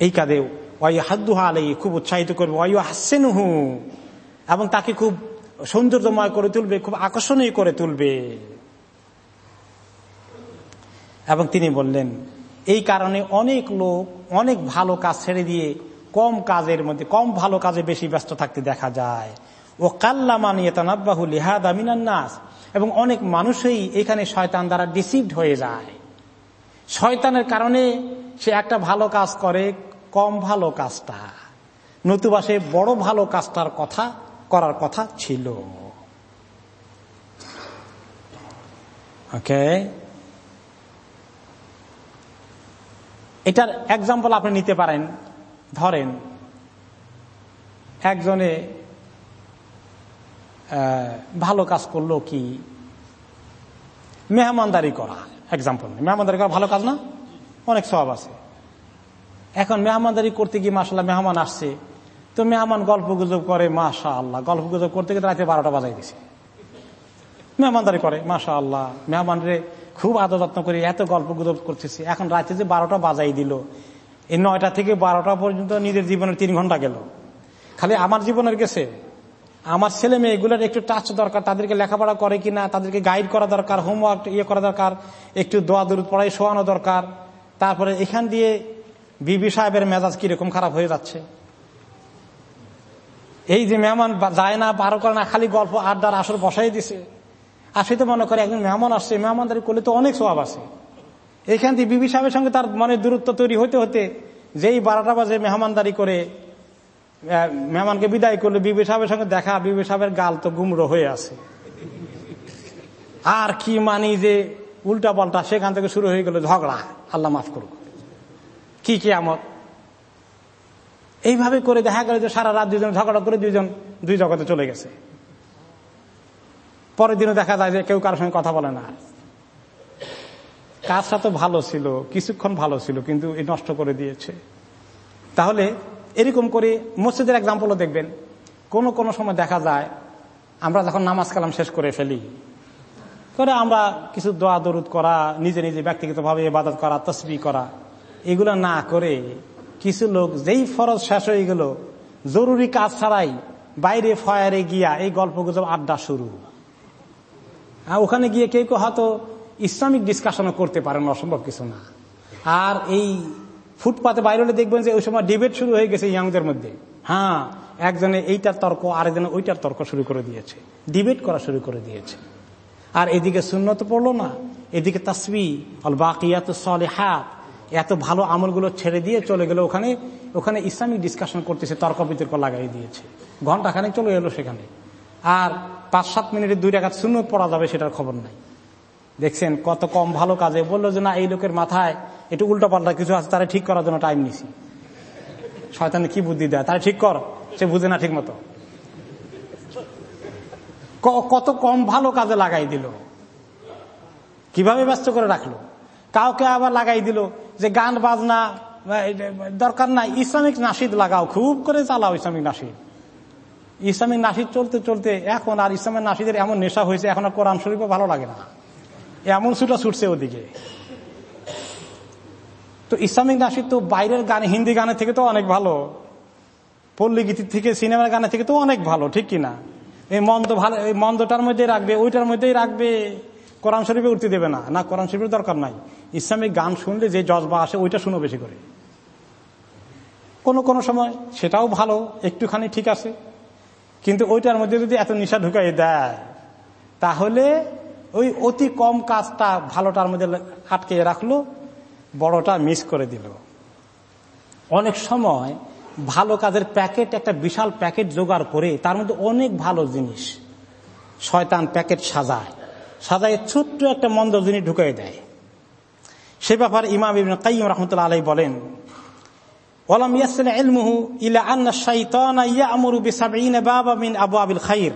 এই কাজে ওয়াই হাদ্দুহা আলাই খুব উৎসাহিত করবে। ওয়াই হাসেনহু এবং তাকে খুব সৌন্দর্যময় করে তুলবে, খুব আকর্ষণীয় করে তুলবে। এবং তিনি বললেন, এই কারণে অনেক লোক অনেক ভালো কাজ ছেড়ে দিয়ে কম কাজের মধ্যে, কম ভালো কাজে বেশি ব্যস্ত থাকতে দেখা যায়। ও কাল্লামান ইয়েতানাব্বাহু লিহাদা মিনান্নাস এবং অনেক মানুষই এখানে শয়তান দ্বারা ডিসিভড হয়ে যায়। শয়তানের কারণে সে একটা ভালো কাজ করে, কম ভালো কাজটা। নতুবা সে বড় ভালো কাজটার কথা, করার কথা ছিল। ওকে? এটার এক্সাম্পল আপনি নিতে পারেন। ধরেন, একজনে ভালো কাজ করল কি মেহমানদারি করা? এক্সাম্পল মেহমানদারি করা ভালো কাজ না? অনেক সব আছে। এখন মেহমানদারি করতে গিয়ে মাসাল্লাহ মেহমান আসছে, তো মেহমান গল্প গুজব করে মাশা আল্লাহ গল্প গুজব করতে গিয়ে রাতে বারোটা বাজাই দিছে। মেহমানদারি করে মাশা আল্লাহ মেহমানরে খুব আদর যত্ন করে এত গল্প গুজব করতেছে। এখন রাতে যে বারোটা বাজাই দিল, এই নয়টা থেকে বারোটা পর্যন্ত নিজের জীবনের তিন ঘণ্টা গেল। খালি আমার জীবনের গেছে। আমার ছেলে মেয়েগুলোর একটু টাচ দরকার, তাদেরকে লেখাপড়া করে কিনা, তাদেরকে গাইড করা দরকার হোমওয়ার্ক ইয়ে করা দরকার, একটু দোয়া দূর পড়াই শোয়ানো দরকার। তারপরে এখান দিয়ে বিবি সাহেবের মেজাজ কীরকম খারাপ হয়ে যাচ্ছে। এই যে মেহমান যায় না পারো করে না, খালি গল্প, আড্ডার আসর বসাই দিছে। আর সে তো মনে করে একজন মেহমান আসছে, মেহমানদারি করলে তো অনেক স্বভাব আছে। এইখান থেকে বিবি সাহেবের সঙ্গে তার মনে দূরত্ব তৈরি হতে হতে যেই বারোটা বাজে মেহমানদারি করে মেহমানকে বিদায় করলে বিবি সাহেবের সঙ্গে দেখা, বিবি সাহেবের গাল তো গুমড়ো হয়ে আছে। আর কি মানি যে উল্টা পাল্টা সেখান থেকে শুরু হয়ে গেল ঝগড়া। আল্লাহ মাফ করুক। কি কি আমত এইভাবে করে দেখা গেল যে সারা রাত দুজন ঝগড়া করে দুইজন, দুই জগতে চলে গেছে। পরের দিনও দেখা যায় যে কেউ কারোর সঙ্গে কথা বলে না। কাজটা তো ভালো ছিল, কিছুক্ষণ ভালো ছিল, কিন্তু এই নষ্ট করে দিয়েছে। তাহলে এরকম করে মসজিদের এক্সাম্পলও দেখবেন। কোন কোন সময় দেখা যায়, আমরা যখন নামাজ কালাম শেষ করে ফেলি করে আমরা কিছু দোয়া, দরুদ করা, নিজে নিজে ব্যক্তিগতভাবে ইবাদত করা, তসবি করা, এগুলো না করে কিছু লোক যেই ফরজ শেষ হয়ে গেল, জরুরি কাজ ছাড়াই বাইরে ফয়ারে গিয়া এই গল্প গুজব আড্ডা শুরু। ওখানে গিয়ে কেউ কেউ হয়তো ইসলামিক ডিসকাশনও করতে পারেন, অসম্ভব কিছু না। আর এই ফুটপাতে বাইরে হলে দেখবেন যে ওই সময় ডিবেট শুরু হয়ে গেছে ইয়াংদের মধ্যে। হ্যাঁ একজনে এইটার তর্ক, আরেকজনে ওইটার তর্ক শুরু করে দিয়েছে। ডিবেট করা শুরু করে দিয়েছে। আর এদিকে শূন্যত পড়ল না, এদিকে তাসবি অল বাকিয়াত হাত এত ভালো আমলগুলো ছেড়ে দিয়ে চলে গেল ওখানে ওখানে ইসলামিক ডিসকাশন করতেছে তর্ক বিতর্ক লাগাই দিয়েছে। ঘন্টাখানে চলে এলো সেখানে। আর পাঁচ সাত মিনিটে দুই টাকা শূন্য পড়া যাবে সেটার খবর নাই। দেখছেন, কত কম ভালো কাজে বলল যে না, এই লোকের মাথায় একটু উল্টো পাল্টা কিছু আছে, তারা ঠিক করার জন্য টাইম নিছি। শয়তানে কি বুদ্ধি দেয়? তারা ঠিক কর, সে বুঝে না ঠিক মতো। কত কম ভালো কাজে লাগাই দিল। কীভাবে ব্যস্ত করে রাখল? কাউকে আবার লাগাই দিল যে গান, বাজনা দরকার নাই। ইসলামিক নাসিদ লাগাও, খুব করে চালাও ইসলামিক নাসিদ। ইসলামিক নাসিদ চলতে চলতে এখন আর ইসলামের নাসিদের এমন নেশা হয়েছে, এখন আর কোরআন শরীফও ভালো লাগে না। এমন ছুটা ছুটছে ওদিকে। তো ইসলামিক নাসিদ তো বাইরের গান, হিন্দি গানের থেকে তো অনেক ভালো। পল্লী গীতির থেকে, সিনেমার গানের থেকে তো অনেক ভালো, ঠিক কিনা এই মন্দ ভালো, এই মন্দটার মধ্যে রাখবে, ওইটার মধ্যেই রাখবে। কোরআন শরীফে উঠতে দেবে না। না, কোরআন শরীফের দরকার নাই। ইসলামিক গান শুনলে যে জজবা আসে, ওইটা শুনো বেশি করে। কোনো কোনো সময় সেটাও ভালো, একটুখানি ঠিক আছে। কিন্তু ওইটার মধ্যে যদি এত নিশা ঢুকাই দেয়, তাহলে ওই অতি কম কাজটা ভালোটার মধ্যে আটকে রাখল বড়টা মিস করে দিল। অনেক সময় ভালো কাজের প্যাকেট, একটা বিশাল প্যাকেট জোগাড় করে তার মধ্যে অনেক ভালো জিনিস শয়তান প্যাকেট সাজায়। সাজায় ছোট্ট একটা মন্দ জিনিস ঢুকাই দেয়। সে ব্যাপারে ইমাম কাইম রহমতুল্লাহ আলাই বলেন ওলাম ইয়াসিল ইলমুহু ইলা আন্না শাইতানা ইয়ামুরু বিসাবঈন বাবা মিন আবু আবিল খাইর।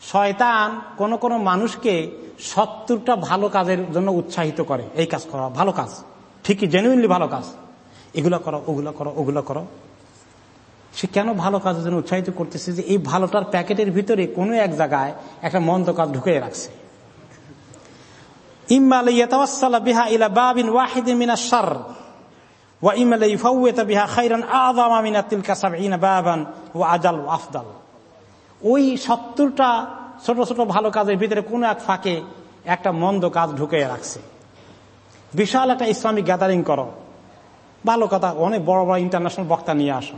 শয়তান কোন কোন মানুষকে সত্তরটা ভালো কাজের জন্য উৎসাহিত করে। এই কাজ করা ভালো কাজ। ঠিকই জেনুইনলি ভালো কাজ। এগুলো করো, ওগুলো করো ওগুলো করো। সে কেন ভালো কাজের জন্য উৎসাহিত করতেছে যে এই ভালোটার প্যাকেটের ভিতরে কোনো এক জায়গায় একটা মন্দ কাজ ঢুকে রাখছে? ইমাল বিহা মিনা ওয়া আজাল আফদাল। ওই সত্তরটা ছোট ছোট ভালো কাজের ভিতরে কোনো এক ফাঁকে একটা মন্দ কাজ ঢুকে রাখছে। বিশাল একটা ইসলামিক গ্যাদারিং করো। ভালো কথা, অনেক বড় বড় ইন্টারন্যাশনাল বক্তা নিয়ে আসো।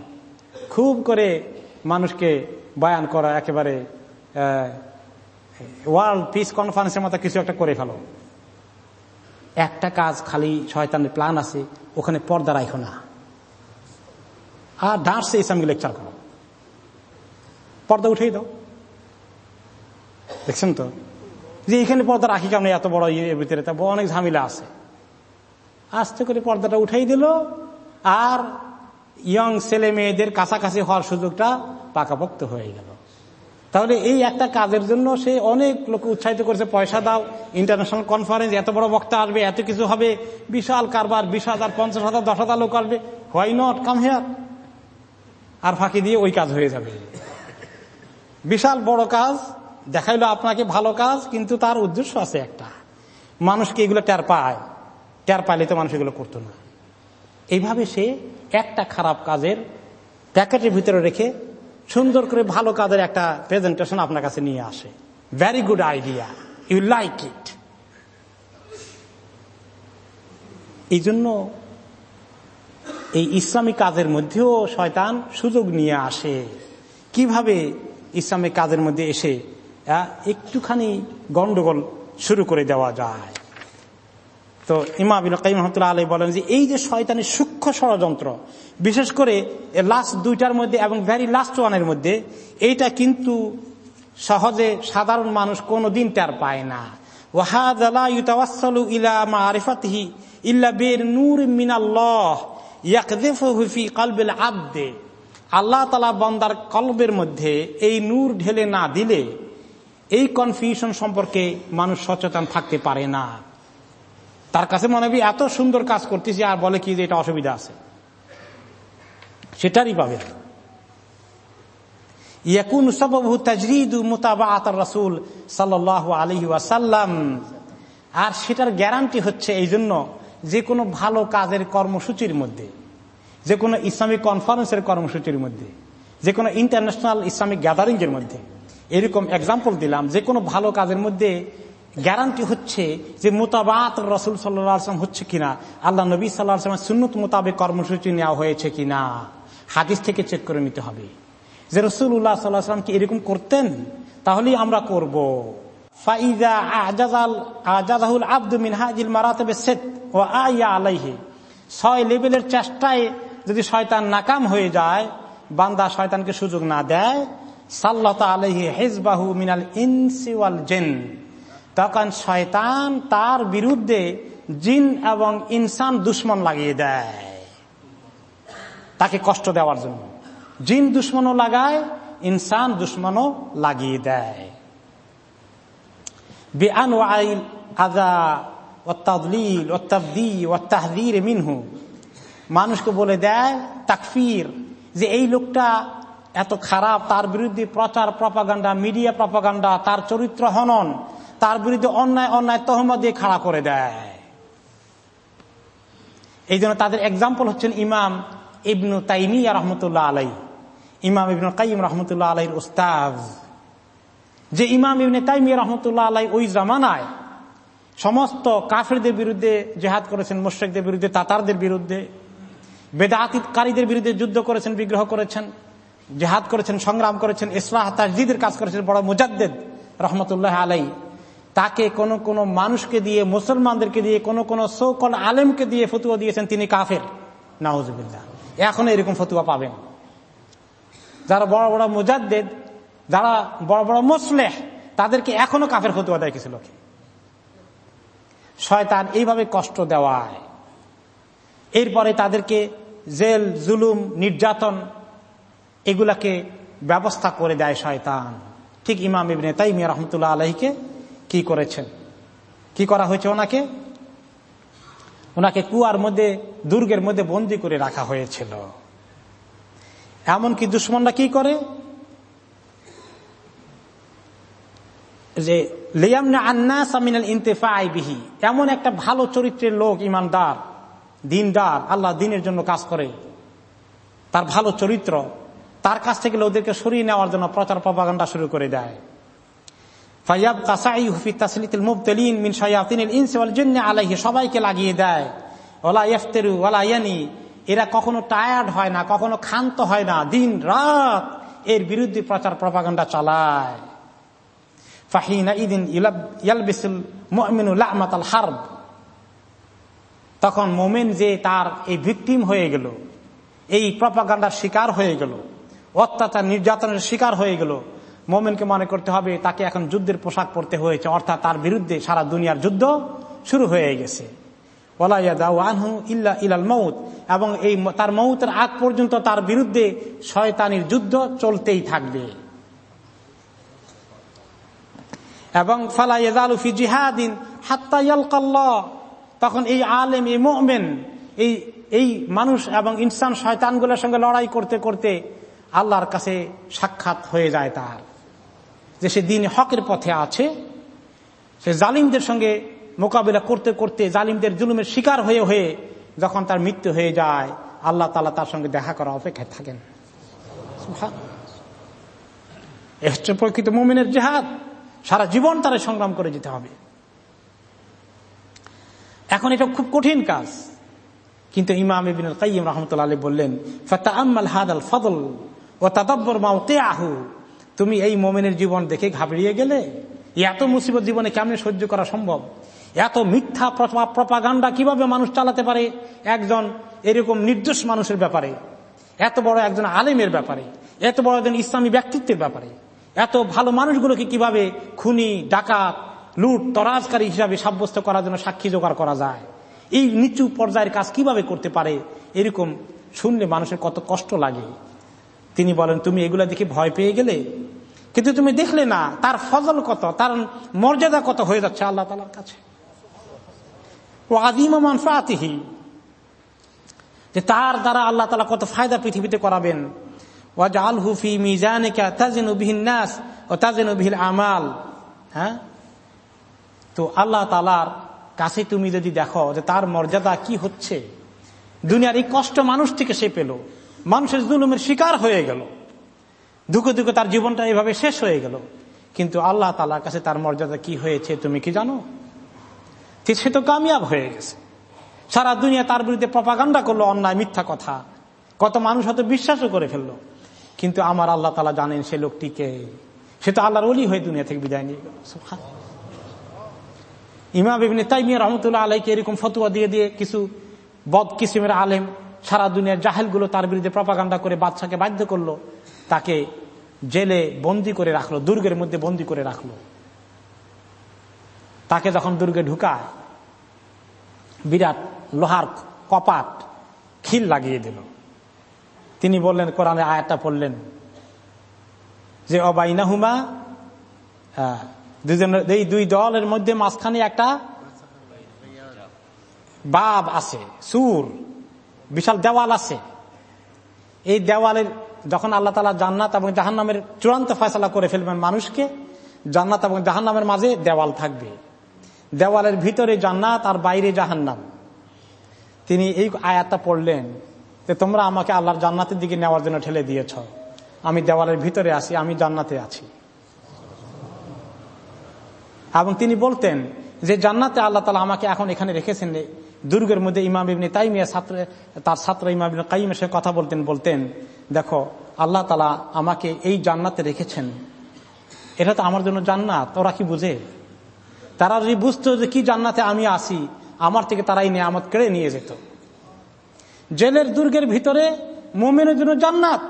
খুব করে মানুষকে বয়ান করা, একেবারে ওয়ার্ল্ড পিস কনফারেন্সের মতো কিছু একটা করে ফেলো। একটা কাজ খালি শয়তানের প্ল্যান আছে, ওখানে পর্দা রাখো না। আর ডান্সে ইসলামিক লেকচার করো। পর্দা উঠেই দাও। দেখছেন তো? যে এখানে পর্দা রাখি কেমন এত বড় ইয়ে ভিতরে? তা অনেক ঝামেলা আছে। আস্তে করে পর্দাটা উঠাই দিল আর ইয়ং ছেলে মেয়েদের কাছাকাছি হওয়ার সুযোগটা পাকাপোক্ত হয়ে গেল। তাহলে এই একটা কাজের জন্য সে অনেক লোক উৎসাহিত করেছে, পয়সা দাও ইন্টারন্যাশনাল কনফারেন্স এত বড় বক্তা আসবে, এত কিছু হবে, বিশাল কারবার, বিশ হাজার, পঞ্চাশ হাজার, দশ হাজার লোক আসবে। হোয়াই নট কাম হেয়ার আর ফাঁকি দিয়ে ওই কাজ হয়ে যাবে। বিশাল বড় কাজ, দেখাইলো আপনাকে ভালো কাজ, কিন্তু তার উদ্দেশ্য আছে একটা। মানুষকে এগুলো টের পায়। টের পাইলে তো মানুষ এগুলো করতো না। এইভাবে সে একটা খারাপ কাজের প্যাকেটের ভিতরে রেখে সুন্দর করে ভালো কাজের একটা প্রেজেন্টেশন আপনার কাছে নিয়ে আসে। Very good idea you like it এই জন্য এই ইসলামী কাজের মধ্যেও শয়তান সুযোগ নিয়ে আসে। কীভাবে ইসলামী কাজের মধ্যে এসে একটুখানি গন্ডগোল শুরু করে দেওয়া যায়। তো ইমাবিন কাইম রহমতুল্লাহ আলী বলেন যে, এই যে শয়তানের সূক্ষ্ম ষড়যন্ত্র, বিশেষ করে লাস্ট দুইটার মধ্যে এবং ভ্যারি লাস্ট ওয়ানের মধ্যে, এইটা কিন্তু সহজে সাধারণ মানুষ কোনো দিন টের পায় না। ইল্লা নূর মিনাল্লাহ আব্দে। আল্লাহ তালা বন্দার কলবের মধ্যে এই নূর ঢেলে না দিলে এই কনফিউশন সম্পর্কে মানুষ সচেতন থাকতে পারে না। তার কাছে মনে হয় এত সুন্দর কাজ করতেছি, আর বলে কি যে এটা অসুবিধা আছে। সেটারই পাবে ইয়াকুন সবহু তাজরিদু মোতাবা আতার রসুল সাল্লাহ আলহি ওয়াসাল্লাম। আর সেটার গ্যারান্টি হচ্ছে এই জন্য যে কোনো ভালো কাজের কর্মসূচির মধ্যে। যে কোনো ইসলামিক কনফারেন্সের কর্মসূচির মধ্যে, যে কোনো ইন্টারন্যাশনাল ইসলামিক গ্যাদারিং এর মধ্যে, এরকম এক্সাম্পল দিলাম, যে কোনো ভালো কাজের মধ্যে গ্যারান্টি হচ্ছে যে মোতাবাত রসুল সাল্লাম হচ্ছে কিনা, আল্লাহ নবী সাল্লাহ সুন্নত মোতাবেক কর্মসূচি নেওয়া হয়েছে কিনা, হাদিস থেকে চেক করে নিতে হবে। যে রসুল উল্লাহ সাল্লাহাম কি এরকম করতেন, তাহলেই আমরা করব। ফাইদা আজাজাল আলাইহি। ছয় লেভেলের চেষ্টায় যদি শয়তান নাকাম হয়ে যায়, বান্দা শয়তানকে সুযোগ না দেয় সাল্লাহ আলহি হেজবাহু মিনাল ইনসিওয়াল জেন। তখন শয়তান তার বিরুদ্ধে জিন এবং ইনসান দুশ্মন লাগিয়ে দেয়। তাকে কষ্ট দেওয়ার জন্য। জিন দুশ্মনও লাগায়, ইনসান দুশ্মনও লাগিয়ে দেয়। বেআন ওয়াইল আজা ওত্তাদলিল ওত্তাবদি ওত্তাহদির মিনহু। মানুষকে বলে দেয় তাকফির, যে এই লোকটা এত খারাপ, তার বিরুদ্ধে প্রচার, প্রপাগান্ডা, মিডিয়া প্রপাগান্ডা, তার চরিত্র হনন, তার বিরুদ্ধে অন্যায় অন্যায় তহমা দিয়ে খাড়া করে দেয়। এই জন্য তাদের এক্সাম্পল হচ্ছেন ইমাম ইবনু তাইমিয়া রহমতুল্লাহ আলাই ইমাম ইবনু কাইম রহমতুল্লাহ আলাইর উস্তাজ যে ইমাম ইবনে তাইমিয়া রহমতুল্লাহ আলাই ওই জামানায় সমস্ত কাফেরদের বিরুদ্ধে জেহাদ করেছেন মোশেকদের বিরুদ্ধে, তাতারদের বিরুদ্ধে। বেদাতিকারীদের বিরুদ্ধে যুদ্ধ করেছেন, বিগ্রহ করেছেন, জেহাদ করেছেন, সংগ্রাম করেছেন, ইসলাহ, তাজদিদের কাজ করেছেন, বড় মুজাদ্দেদ রহমতুল্লাহ আলাই তাকে কোন কোন মানুষকে দিয়ে, মুসলমানদেরকে দিয়ে, কোন কোন সৌকল আলেমকে দিয়ে ফতুয়া দিয়েছেন তিনি কাফের। নাউজবিল্লা এখন এরকম ফতুয়া পাবেন। যারা বড় বড় মুজাদ্দেদ, যারা বড় বড় মুসলেহ, তাদেরকে এখনও কাফের ফতুয়া দেয় কিছু লোকে। শয়তান এইভাবে কষ্ট দেওয়ায়। এরপরে তাদেরকে জেল, জুলুম, নির্যাতন, এগুলাকে ব্যবস্থা করে দেয় শয়তান। ঠিক ইমাম ইবনে তাই মিয়া রহমতুল্লাহ আলহীকে কি করেছেন? কি করা হয়েছে ওনাকে? ওনাকে কুয়ার মধ্যে, দুর্গের মধ্যে বন্দি করে রাখা হয়েছিল। এমনকি দুশ্মনরা কি করে? যে, লিয়ামনা আন্না সামিনাল ইন্তেফা বিহি, এমন একটা ভালো চরিত্রের লোক, ইমানদার। দিনদার, আল্লাহ দিনের জন্য কাজ করে। তার ভালো চরিত্র, তার কাছ থেকে ওদেরকে সরিয়ে নেওয়ার জন্য প্রচার প্রপাগান্ডা শুরু করে দেয়। ফাইয়াব কাসাই হুফি তাসলিতুল মুবতালিন মিন শায়াতিনিল ইনসি ওয়াল জিন্নি আলাইহি, সবাইকে লাগিয়ে দেয়। ওলা ইফতারু ওয়ালা ইয়ানি, এরা কখনো টায়ার্ড হয় না, কখনো ক্ষান্ত হয় না দিন রাত এর বিরুদ্ধে প্রচার প্রপাগান্ডা চালায়। ফাহিনা ইদিন ইয়ালবিসুল মুমিনু লামাতাল হারব। তখন মোমেন যে তার এই ভিকটিম হয়ে গেল, এই প্রপাগান্ডার শিকার হয়ে গেল, অত্যাচার নির্যাতনের শিকার হয়ে গেল, মোমেনকে মনে করতে হবে তাকে এখন যুদ্ধের পোশাক পরতে হয়েছে, অর্থাৎ তার বিরুদ্ধে সারা দুনিয়ার যুদ্ধ শুরু হয়ে গেছে। ইল্লা মৌত এবং এই তার মৌতের আগ পর্যন্ত তার বিরুদ্ধে শয়তানির যুদ্ধ চলতেই থাকবে। এবং ফালাইয়ালুফি জিহাদিন হাত্তাইয়ালকাল্লাহ তখন এই আলেম, এই মোমেন, এই এই মানুষ এবং ইনসান শয়তানগুলোর সঙ্গে লড়াই করতে করতে আল্লাহর কাছে সাক্ষাৎ হয়ে যায় তার। যে সে দিন হকের পথে আছে, সে জালিমদের সঙ্গে মোকাবিলা করতে করতে জালিমদের জুলুমের শিকার হয়ে হয়ে যখন তার মৃত্যু হয়ে যায়, আল্লাহ তালা তার সঙ্গে দেখা করা অপেক্ষায় থাকেন। প্রকৃত মুমিনের জেহাদ। সারা জীবন তারা সংগ্রাম করে যেতে হবে। এখন এটা খুব কঠিন কাজ। কিন্তু ইমাম কাইম রহমতুল্লাহ আলী বললেন ফতা আম্মাল হাদ আল ফদল ও তাদব্বর কে আহু তুমি এই মোমেনের জীবন দেখে ঘাবড়িয়ে গেলে, এত মুসিবত জীবনে কেমনে সহ্য করা সম্ভব? এত মিথ্যা প্রপাগান্ডা কীভাবে মানুষ চালাতে পারে? একজন এরকম নির্দোষ মানুষের ব্যাপারে, এত বড় একজন আলেমের ব্যাপারে, এত বড় একজন ইসলামী ব্যক্তিত্বের ব্যাপারে, এত ভালো মানুষগুলোকে কীভাবে খুনি, ডাকাত লুট, তরাজকারী হিসাবে সাব্যস্ত করার জন্য সাক্ষী জোগাড় করা যায়। এই নিচু পর্যায়ের কাজ কীভাবে করতে পারে? এরকম শুনলে মানুষের কত কষ্ট লাগে। তিনি বলেন, তুমি এগুলা দেখে ভয় পেয়ে গেলে? কিন্তু তুমি দেখলে না, তার ফজল কত, তার মর্যাদা কত হয়ে যাচ্ছে আল্লাহ তালার কাছে? ও আদিম মানফাতিহি যে তার দ্বারা আল্লাহ তালা কত ফায়দা পৃথিবীতে করাবেন। ওয়াজ আল হুফি মিজানিকা ও তাজেন আমাল। হ্যাঁ? তো আল্লাহ তালার কাছে তুমি যদি দেখো যে তার মর্যাদা কি হচ্ছে, দুনিয়ার এই কষ্ট মানুষ থেকে সে পেল, মানুষের জুলুমের শিকার হয়ে গেল, দুঃখে দুঃখে তার জীবনটা এভাবে শেষ হয়ে গেল, কিন্তু আল্লাহ তালার কাছে তার মর্যাদা কি হয়েছে তুমি কি জানো? সে তো কামিয়াব হয়ে গেছে। সারা দুনিয়া তার বিরুদ্ধে প্রপাগান্ডা করল, অন্যায়, মিথ্যা কথা। কত মানুষ হয়তো বিশ্বাসও করে ফেলল। কিন্তু আমার আল্লাহ তালা জানেন সে লোকটিকে সে তো আল্লাহর অলি হয়ে দুনিয়া থেকে বিদায় নিয়ে গেল। ইমা বিভিন্ন তাইমিয়া রহমতুল্লাহ আলাইকে এরকম ফতুয়া দিয়ে দিয়ে কিছু বদ কিসিমের আলেম সারা দুনিয়ার জাহেলগুলো তার বিরুদ্ধে প্রপাগান্ডা করে বাচ্চাকে বাধ্য করল, তাকে জেলে বন্দি করে রাখল, দুর্গের মধ্যে বন্দি করে রাখল। তাকে যখন দুর্গে ঢুকায়, বিরাট লোহার কপাট খিল লাগিয়ে দিল। তিনি বললেন, কোরআনে আয়াতটা পড়লেন যে, অবাইনাহুমা দুজন এই দুই দলের মধ্যে মাঝখানে একটা বাব আছে, সুর, বিশাল দেওয়াল আছে। এই দেওয়ালের যখন আল্লাহ তালা জান্নাত এবং জাহান্নামের চূড়ান্ত ফয়সলা করে ফেলবেন মানুষকে, জান্নাত এবং জাহান্নামের মাঝে দেওয়াল থাকবে। দেওয়ালের ভিতরে জান্নাত আর বাইরে জাহান্নাম। তিনি এই আয়াতটা পড়লেন যে, তোমরা আমাকে আল্লাহর জান্নাতের দিকে নেওয়ার জন্য ঠেলে দিয়েছ। আমি দেওয়ালের ভিতরে আছি, আমি জান্নাতে আছি। এবং তিনি বলতেন যে জান্নাতে আল্লাহ তালা আমাকে এখন এখানে রেখেছেন। দুর্গের মধ্যে ইমাম ইবনে তাইমিয়া ছাত্র, তার ছাত্র ইমাম ইবনে কাইমের সঙ্গে কথা বলতেন বলতেন, দেখো, আল্লাহ তালা আমাকে এই জান্নাতে রেখেছেন। এটা তো আমার জন্য জান্নাত, ওরা কি বুঝে? তারা যদি বুঝতো যে কি জান্নাতে আমি আসি আমার থেকে তারাই নিয়ামত কেড়ে নিয়ে যেত। জেলের দুর্গের ভিতরে মোমেনের জন্য জান্নাত।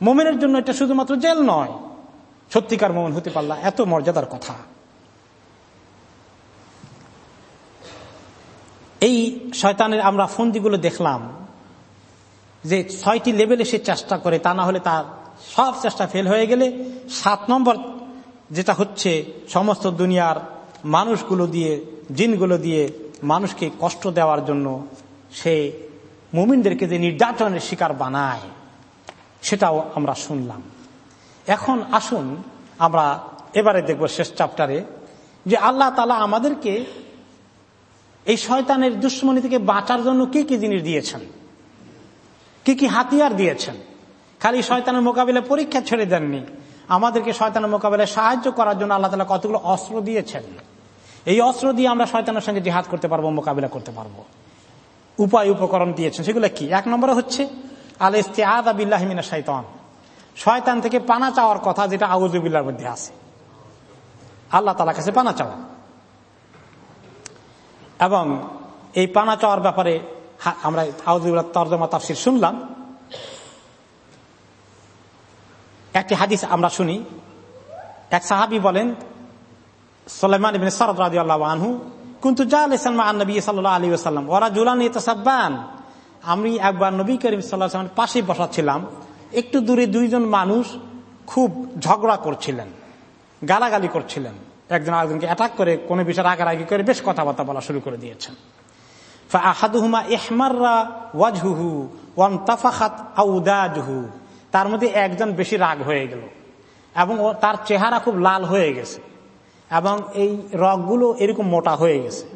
মোমেনের জন্য এটা শুধুমাত্র জেল নয় সত্যিকার মোমন হতে পারলা, এত মর্যাদার কথা। এই শয়তানের আমরা ফন্দিগুলো দেখলাম, যে ছয়টি লেভেলে সে চেষ্টা করে, তা না হলে তার সব চেষ্টা ফেল হয়ে গেলে সাত নম্বর যেটা হচ্ছে সমস্ত দুনিয়ার মানুষগুলো দিয়ে, জিনগুলো দিয়ে মানুষকে কষ্ট দেওয়ার জন্য সে মুমিনদেরকে যে নির্যাতনের শিকার বানায়, সেটাও আমরা শুনলাম। এখন আসুন আমরা এবারে দেখব শেষ চ্যাপ্টারে যে আল্লাহ তালা আমাদেরকে এই শয়তানের দুশ্মনী থেকে বাঁচার জন্য কি কি জিনিস দিয়েছেন? কি কি হাতিয়ার দিয়েছেন? খালি শয়তানের মোকাবিলায় পরীক্ষা ছেড়ে দেননি। আমাদেরকে শয়তানের মোকাবিলায় সাহায্য করার জন্য আল্লাহ তালা কতগুলো অস্ত্র দিয়েছেন? এই অস্ত্র দিয়ে আমরা শয়তানের সঙ্গে জেহাদ করতে পারব, মোকাবিলা করতে পারব। উপায়, উপকরণ দিয়েছেন। সেগুলো কি? এক নম্বরে হচ্ছে আল ইস্তেআদ আবিল্লাহমিনা শৈতান শয়তান থেকে পানা চাওয়ার কথা যেটা আউজুবিল্লার মধ্যে আছে। আল্লাহ তালা কাছে পানা চাওয়া। এবং এই পানা চাওয়ার ব্যাপারে আমরা আউজুবিল্লাহ তর্জমা তাফসির শুনলাম। একটি হাদিস আমরা শুনি। এক সাহাবি বলেন সোলেমান ইবিন সরদ রাজি আল্লাহ আনহু, কিন্তু যা আলিসান নবী সাল্লাহ আলী আসাল্লাম ওরা জুলান ইতাসাব্বান আমি একবার নবী করিম সাল্লাহ পাশে বসাচ্ছিলাম। একটু দূরে দুইজন মানুষ খুব ঝগড়া করছিলেন, গালাগালি করছিলেন। একজন আরেকজনকে অ্যাটাক করে কোনো বিষয়ে রাগারাগি করে বেশ কথাবার্তা বলা শুরু করে দিয়েছেন। ওয়ান তার মধ্যে একজন বেশি রাগ হয়ে গেল এবং তার চেহারা খুব লাল হয়ে গেছে এবং এই রগগুলো এরকম মোটা হয়ে গেছে।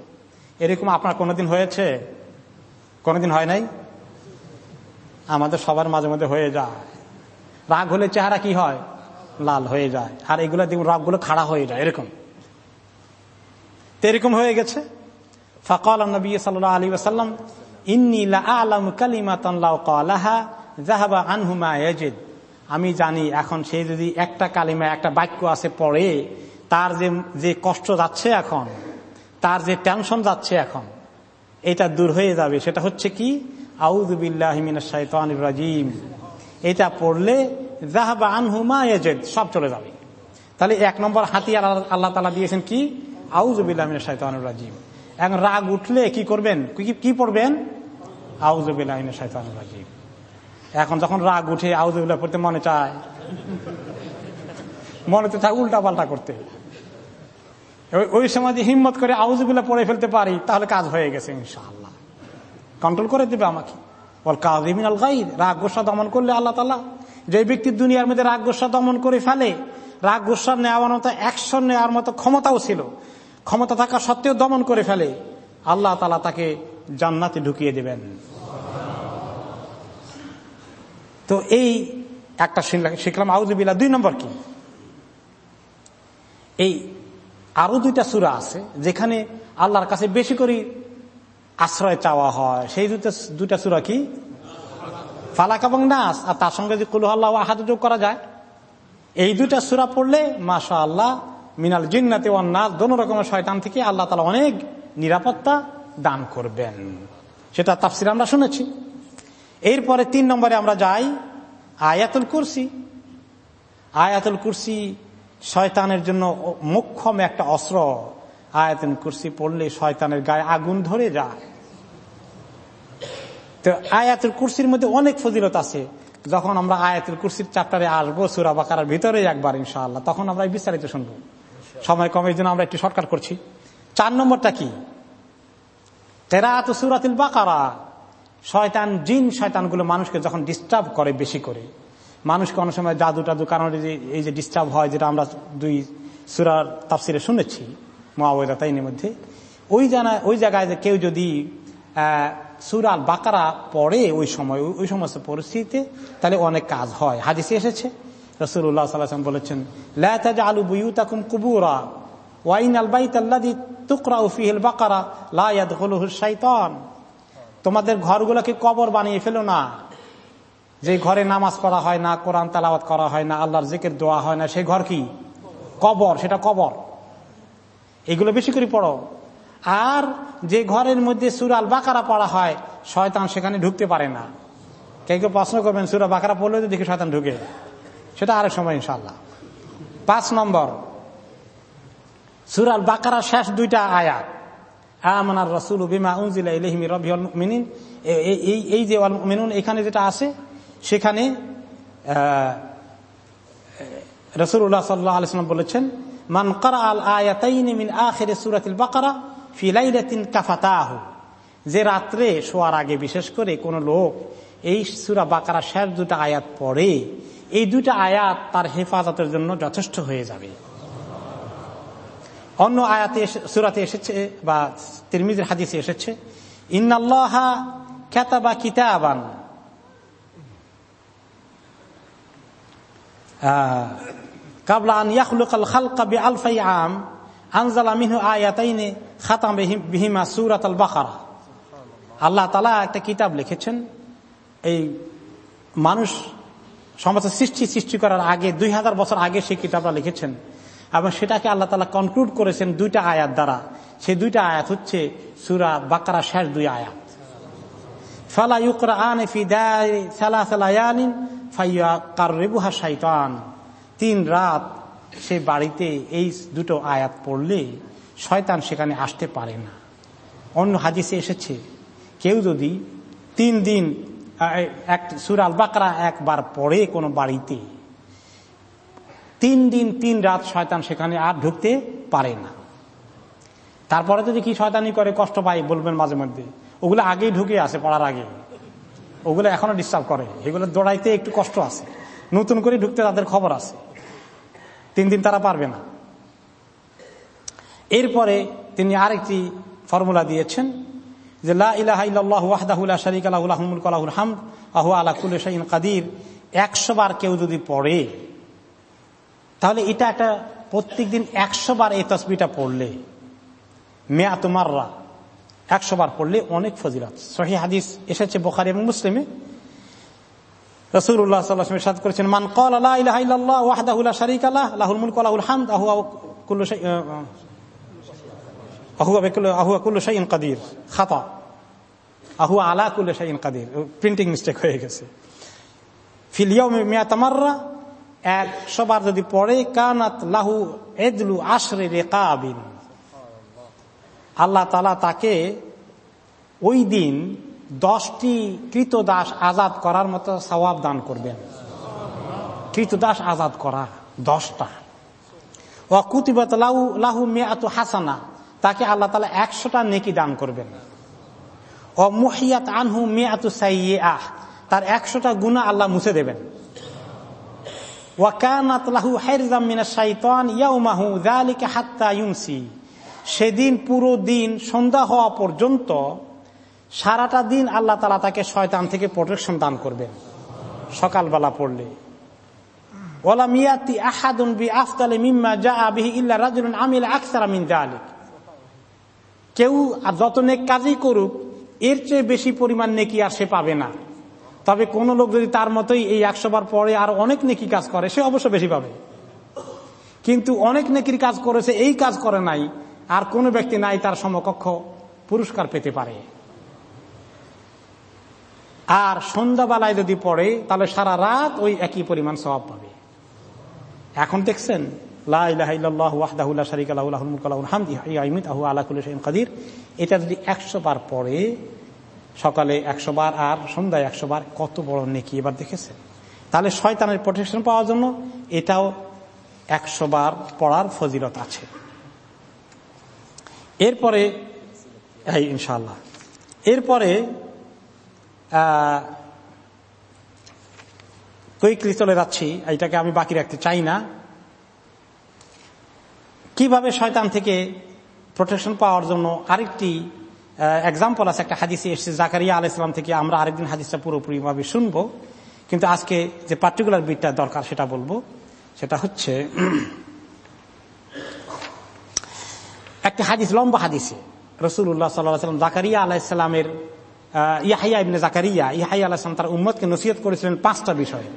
এরকম আপনার কোনোদিন হয়েছে? কোনোদিন হয় নাই? আমাদের সবার মাঝে মধ্যে হয়ে যায়। রাগ হলে চেহারা কি হয়? লাল হয়ে যায়। আর এগুলো দেখুন, রগগুলো খাড়া হয়ে যায়, এরকম। এরকম হয়ে গেছে। ফকাল নবী সাল আলী এজেদ আমি জানি এখন সে যদি একটা কালিমা একটা বাক্য আছে পড়ে, তার যে যে কষ্ট যাচ্ছে এখন, তার যে টেনশন যাচ্ছে এখন, এটা দূর হয়ে যাবে। সেটা হচ্ছে কি? আউদুবিল্লাহিমিনাজিম এটা পড়লে জাহাবা আনহুমা এজেদ সব চলে যাবে। তাহলে এক নম্বর হাতিয়ার আল্লাহ তালা দিয়েছেন কি? আউজুবিল্লাহিমিনা শাইতানুর রাজিম। এখন রাগ উঠলে কি করবেন? কি পড়বেন? আউজুবিল্লাহিমিনা শাইতানুর রাজিম। এখন যখন রাগ উঠে আউজুবিল্লাহ পড়তে মনে চায়। মনে তো চায় উল্টা পাল্টা করতে। ওই সময় যে হিম্মত করে আউজুবিল্লাহ পড়ে ফেলতে পারি, তাহলে কাজ হয়ে গেছে ইনশাআল্লাহ। কন্ট্রোল করে দেবে আমাকে। বল কাজ আল গাইদ রাগ গোসা দমন করলে আল্লাহ তালা যে ব্যক্তির দুনিয়ার মধ্যে রাগ গোসা দমন করে ফেলে, রাগ গোসা নেওয়ার মতো অ্যাকশন নেওয়ার মতো ক্ষমতাও ছিল। ক্ষমতা থাকা সত্ত্বেও দমন করে ফেলে, আল্লাহ তালা তাকে জান্নাতে ঢুকিয়ে দেবেন। তো এই একটা শিখলাম আউজুবিল্লা দুই নম্বর কি? এই আরও দুইটা সুরা আছে, যেখানে আল্লাহর কাছে বেশি করে আশ্রয় চাওয়া হয়। সেই দুটা দুটা সুরা কি? ফালাক এবং নাস। আর তার সঙ্গে যে কুলু আল্লাহ আহাদ যোগ করা যায়। এই দুটা সুরা পড়লে মাশা আল্লাহ মিনাল জিন্নাতে নাস, দোনো রকমের শয়তান থেকে আল্লাহ তালা অনেক নিরাপত্তা দান করবেন। সেটা তাফসির আমরা শুনেছি। এরপরে তিন নম্বরে আমরা যাই, আয়াতুল কুরসি। আয়াতুল কুরসি শয়তানের জন্য মুখ্যম একটা অস্ত্র। আয়াতুল কুরসি পড়লে শয়তানের গায়ে আগুন ধরে যায়। তো আয়াতুল কুরসির মধ্যে অনেক ফজিলত আছে। যখন আমরা আয়াতুল কুরসির চাপ্টারে আসব, সুরা বাকার ভিতরে একবার ইনশাআল্লাহ, তখন আমরা বিস্তারিত শুনব। সময় কমের জন্য আমরা একটু শর্টকাট করছি। চার নম্বরটা কি? তেরাত সুরাতিল বাকারা, শয়তান, জিন শয়তানগুলো মানুষকে যখন ডিস্টার্ব করে বেশি করে, মানুষকে অনেক সময় জাদু টাদু কারণে এই যে ডিস্টার্ব হয়, যেটা আমরা দুই সুরার তাফসিরে শুনেছি মহাবৈদা তাইনের মধ্যে। ওই জানা, ওই জায়গায় কেউ যদি সুরাল বাকারা পড়ে ওই সময়, ওই সমস্ত পরিস্থিতিতে, তাহলে অনেক কাজ হয়। হাদিসে এসেছে রসুল্লাহ সাল্লাম বলেছেন লাজ আলু বুয়ুতাকুম কুবুরা ওয়াইন আল বাইত আল্লাদি তুকরা উফিহিল বাকারা লায়াদ শাইতান। তোমাদের ঘরগুলোকে কবর বানিয়ে ফেলো না। যে ঘরে নামাজ পড়া হয় না, কোরআন তালাবাত করা হয় না, আল্লাহর জিকের, দোয়া হয় না সেই ঘর কি? কবর, সেটা কবর। এগুলো বেশি করে পড়ো। আর যে ঘরের মধ্যে সুরাল বাকারা পড়া হয়, শয়তান সেখানে ঢুকতে পারে না। কে কেউ প্রশ্ন করবেন, সুরা বাকারা পড়লে তো দেখি শয়তান ঢুকে। সেটা আরেক সময় ইনশাল্লাহ পাঁচ নম্বর সুরাল বাকারা শেষ দুইটা আয়াত। আমানার রসুল বিমা উনজিলা ইলহিমি রবিউল মিনিন এই যে মিনুন এখানে যেটা আছে, সেখানে রসুল্লাহ সাল্লাহ আলিয়াল্লাম বলেছেন মান করা আল আয়াতাইন মিন আখের সুরাতিল বাকারা ফিলাইলাতিন কাফাতাহ। যে রাত্রে শোয়ার আগে বিশেষ করে কোন লোক এই সুরা বাকারা শেষ দুটা আয়াত পড়ে, এই দুটা আয়াত তার হেফাজতের জন্য যথেষ্ট হয়ে যাবে। অন্য আয়াতে সুরাতে এসেছে, বা তিরমিজের হাদিসে এসেছে, ইন্নাল্লাহা খ্যাতাবা কিতাবান। কাবলা আন ইয়াখলুকাল খালকা বি আলফাই আম আনজালা মিনহু আয়াতাইনে খাতাম বিহিমা সুরাত আল বাকারা আল্লাহ তালা একটা কিতাব লিখেছেন। এই মানুষ সমস্ত সৃষ্টি সৃষ্টি করার আগে, দুই হাজার বছর আগে সেই কিতাবটা লিখেছেন। এবং সেটাকে আল্লাহ তালা কনক্লুড করেছেন দুইটা আয়াত দ্বারা। সেই দুইটা আয়াত হচ্ছে সুরা বাকারা শেষ দুই আয়াত। ফালা ইউকরা আন ফি সালা সালায়ানিন ফাইয়া কারেবুহা শাইতান। তিন রাত সে বাড়িতে এই দুটো আয়াত পড়লে শয়তান সেখানে আসতে পারে না। অন্য হাদিসে এসেছে, কেউ যদি তিন দিন এক সুরাল বাকরা একবার পড়ে কোনো বাড়িতে, তিন দিন তিন রাত শয়তান সেখানে আর ঢুকতে পারে না। তারপরে যদি কি শয়তানি করে, কষ্ট পাই বলবেন মাঝে মধ্যে, ওগুলো আগেই ঢুকে আছে পড়ার আগে। ওগুলো এখনও ডিস্টার্ব করে, এগুলো দৌড়াইতে একটু কষ্ট আছে। নতুন করে ঢুকতে তাদের খবর আছে। তিন দিন তারা পারবে না। এরপরে তিনি আরেকটি ফর্মুলা দিয়েছেন যে, লা ইলাহা ইল্লাল্লাহ ওয়াহদাহু লা শারীকা লাহু, লাহুল মুলকু ওয়া লাহুল হামদ ওয়া হুয়া আলা কাদির। 100 বার কেউ যদি পড়ে, তাহলে এটা একটা প্রত্যেকদিন 100 বার এই তাসবিহটা পড়লে মেয়া তোমাররা 100 বার পড়লে অনেক ফজিলত। সহিহ হাদিস এসেছে বোখারি এবং মুসলিমে। সাল্লাল্লাহু আলাইহি ওয়াসাল্লাম করেছেন, মান ক্বালা লা ইলাহা ইল্লাল্লাহ ওয়াহদাহু লা শারীকা লাহ, লাহুল মুলকু ওয়া লাহুল হামদ ওয়া হুয়া কুল্লু আহুয়া বেকুল আহুয়া কুল্লু শাইন কাদির, খাতা আহুয়া আলা কুল্লু শাইন কাদির, প্রিন্টিং মিস্টেক হয়ে গেছে। ফিলিয়াও মিয়া তামাররা একশো বার যদি পড়ে, কানাত লাহু এদলু আশরে রেকাবিন। আল্লাহ তালা তাকে ওই দিন দশটি কৃতদাস আজাদ করার মতো সওয়াব দান করবেন। কৃতদাস আজাদ করা, দশটা। ও কুতিবাত লাহু মেয়াত হাসানা, তাকে আল্লাহ তালা একশোটা নেকি দান করবেন। ও মুহিয়াত আনহু মেয়াতু সাইয়ে আহ তার একশোটা গুণা আল্লাহ মুছে দেবেন। ওয়াকানাত লাহু হাইরজাম হাত্তা সেদিন পুরো দিন সন্ধ্যা হওয়া পর্যন্ত সারাটা দিন আল্লাহ তালা তাকে শয়তান থেকে প্রোটেকশন দান করবেন। সকালবেলা পড়লে। ওলা মিয়াতি আহাদুন বি আফতালে মিম্মা যা আবিহি ইল্লা রাজুলুন আমিল আকসারা মিন যালিক। কেউ আর যত নেক কাজই করুক, এর চেয়ে বেশি পরিমাণ নেকি আর সে পাবে না। তবে কোন লোক যদি তার মতোই এই একশো বার পরে আর অনেক নেকি কাজ করে, সে অবশ্য বেশি পাবে। কিন্তু অনেক নেকির কাজ করেছে, এই কাজ করে নাই, আর কোনো ব্যক্তি নাই তার সমকক্ষ পুরস্কার পেতে পারে। আর সন্ধ্যাবেলায় যদি পড়ে, তাহলে সারা রাত ওই একই পরিমাণ স্বভাব পাবে। এখন দেখছেন কাদির। এটা যদি একশো বার পড়ে, সকালে একশো বার আর সন্ধ্যায় একশো বার, কত বড় নেকি এবার দেখেছেন? তাহলে শয়তানের প্রোটেকশন পাওয়ার জন্য এটাও একশো বার পড়ার ফজিলত আছে। এরপরে ইনশাল্লাহ এরপরে কুইকলি চলে যাচ্ছি এটাকে আমি বাকি রাখতে চাই না। কীভাবে শয়তান থেকে প্রোটেকশন পাওয়ার জন্য আরেকটি এক্সাম্পল আছে, একটা হাদিসে এসছে, জাকারিয়া আল ইসলাম থেকে আমরা আরেকদিন হাদিসটা পুরোপুরি ভাবে শুনব। কিন্তু আজকে যে পার্টিকুলার বিটটা দরকার সেটা বলব। সেটা হচ্ছে, একটা হাদিস, লম্বা হাদিসে রসুল্লাহ সাল্লাহ সাল্লাম জাকারিয়া আলাহিসাল্লামের ইয়াহিয়া ইবনে জাকারিয়া ইহাই আলাহাম তার উম্মদকে নসিহত করেছিলেন পাঁচটা বিষয়ে।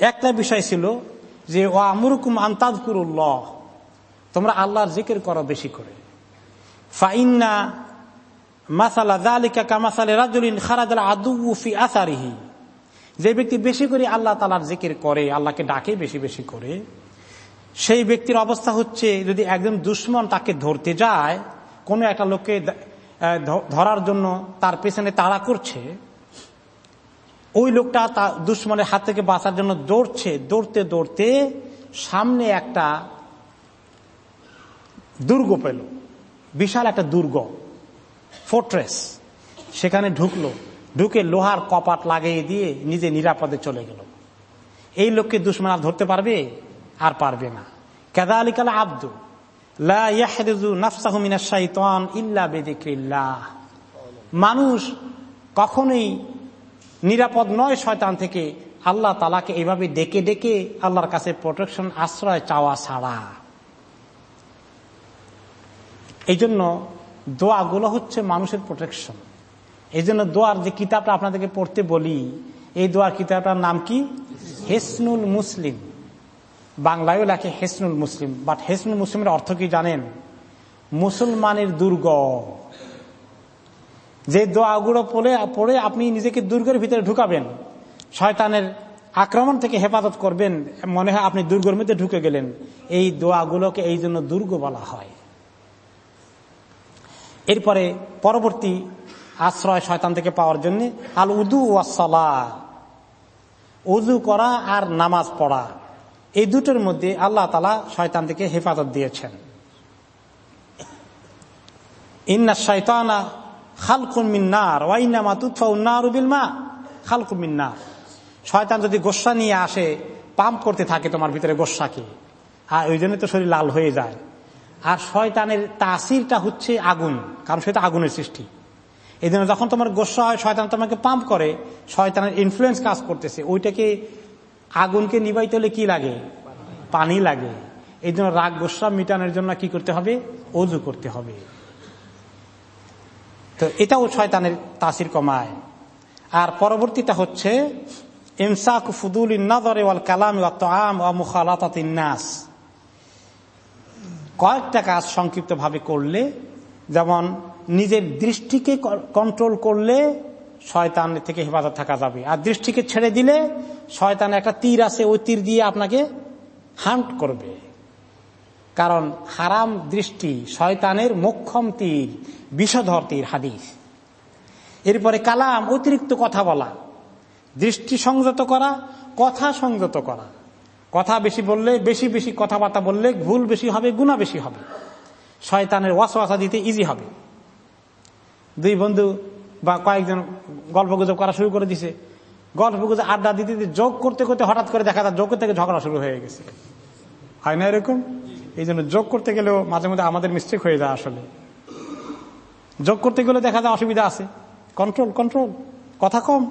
একটা বিষয় ছিল যে ও আমরুকুম আন্তাজকুরুল্লাহ তোমরা আল্লাহর জিকির করো বেশি করে। ফাইন্না মাসালা দালিকা কামাসালে রাজুলিন খারাজাল আদুফি আসারিহি যে ব্যক্তি বেশি করে আল্লাহ তালার জিকির করে, আল্লাহকে ডাকে বেশি বেশি করে, সেই ব্যক্তির অবস্থা হচ্ছে যদি একজন দুশ্মন তাকে ধরতে যায়, কোনো একটা লোককে ধরার জন্য তার পেছনে তাড়া করছে। ওই লোকটা তার দুশ্মনের হাত থেকে বাঁচার জন্য দৌড়ছে। দৌড়তে দৌড়তে সামনে একটা দুর্গ পেল। বিশাল একটা দুর্গ ফোর্ট্রেস সেখানে ঢুকলো। ঢুকে লোহার কপাট লাগিয়ে দিয়ে নিজে নিরাপদে চলে গেল। এই লোককে দুশ্মন ধরতে পারবে? আর পারবে না। কেদা আলিকাল আব্দু। মানুষ কখনোই নিরাপদ নয় শয়তান থেকে। আল্লাহ তালাকে এইভাবে ডেকে ডেকে আল্লাহর কাছে প্রোটেকশন আশ্রয় চাওয়া ছাড়া। এই জন্য দোয়াগুলো হচ্ছে মানুষের প্রোটেকশন এই জন্য দোয়ার যে কিতাবটা আপনাদেরকে পড়তে বলি, এই দোয়ার কিতাবটার নাম কি? হেসনুল মুসলিম। বাংলায়ও লেখে হেসনুল মুসলিম। বাট হেসনুল মুসলিমের অর্থ কি জানেন? মুসলমানের দুর্গ। যে দোয়াগুলো পড়ে পড়ে আপনি নিজেকে দুর্গের ভিতরে ঢুকাবেন। শয়তানের আক্রমণ থেকে হেফাজত করবেন। মনে হয় আপনি দুর্গের মধ্যে ঢুকে গেলেন। এই দোয়াগুলোকে এই জন্য দুর্গ বলা হয়। এরপরে পরবর্তী আশ্রয় শয়তান থেকে পাওয়ার জন্য আল উদু ওয়াসলা উজু করা আর নামাজ পড়া। এই দুটোর মধ্যে আল্লাহ তালা শয়তান থেকে হেফাজত দিয়েছেন। ইন্না শয়তানা খালকুন মিন্নার ওয়াইনা মাতুৎফা উন্নারুবিল মা খালকুন শয়তান যদি গোস্সা নিয়ে আসে, পাম্প করতে থাকে তোমার ভিতরে গোস্সাকে আর ওই জন্য তো শরীর লাল হয়ে যায়। আর শয়তানের তাসিরটা হচ্ছে আগুন, কারণ সেটা আগুনের সৃষ্টি। এই জন্য যখন তোমার গোস্সা হয়, শয়তান তোমাকে পাম্প করে, শয়তানের ইনফ্লুয়েন্স কাজ করতেছে, ওইটাকে আগুনকে নিবাইতে হলে কি লাগে? পানি লাগে। এই জন্য রাগ গোস্সা মিটানোর জন্য কি করতে হবে? অজু করতে হবে। তো এটাও শয়তানের তাসির কমায়। আর পরবর্তীটা হচ্ছে, ইমসাক ফুদুল ইন্নাদরে ওয়াল কালাম আম ও মুখালাত নাস। কয়েকটা কাজ সংক্ষিপ্ত ভাবে করলে, যেমন নিজের দৃষ্টিকে কন্ট্রোল করলে শয়তান থেকে হেফাজত থাকা যাবে। আর দৃষ্টিকে ছেড়ে দিলে শয়তান একটা তীর আছে, ওই তীর দিয়ে আপনাকে হান্ট করবে। কারণ হারাম দৃষ্টি শয়তানের মোক্ষম তীর, বিষধর তীর, হাদিস। এরপরে কালাম, অতিরিক্ত কথা বলা। দৃষ্টি সংযত করা, কথা সংযত করা। কথা বেশি বললে বেশি বেশি কথাবার্তা বললে ভুল বেশি হবে, গুণা বেশি হবে। শয়তানের ওয়াসওয়াসা দিতে ইজি হবে। দুই বন্ধু বা কয়েকজন গল্প গুজব করা শুরু করে দিছে। গল্প গুজব আড্ডা দিতে দিতে যোগ করতে করতে হঠাৎ করে দেখা যায় যোগ থেকে ঝগড়া শুরু হয়ে গেছে। হয় না এরকম? এই জন্য যোগ করতে গেলেও মাঝে মধ্যে আমাদের মিস্টেক হয়ে যায় আসলে। যোগ করতে গেলে দেখা যায় অসুবিধা আছে। কন্ট্রোল কন্ট্রোল কথা কম।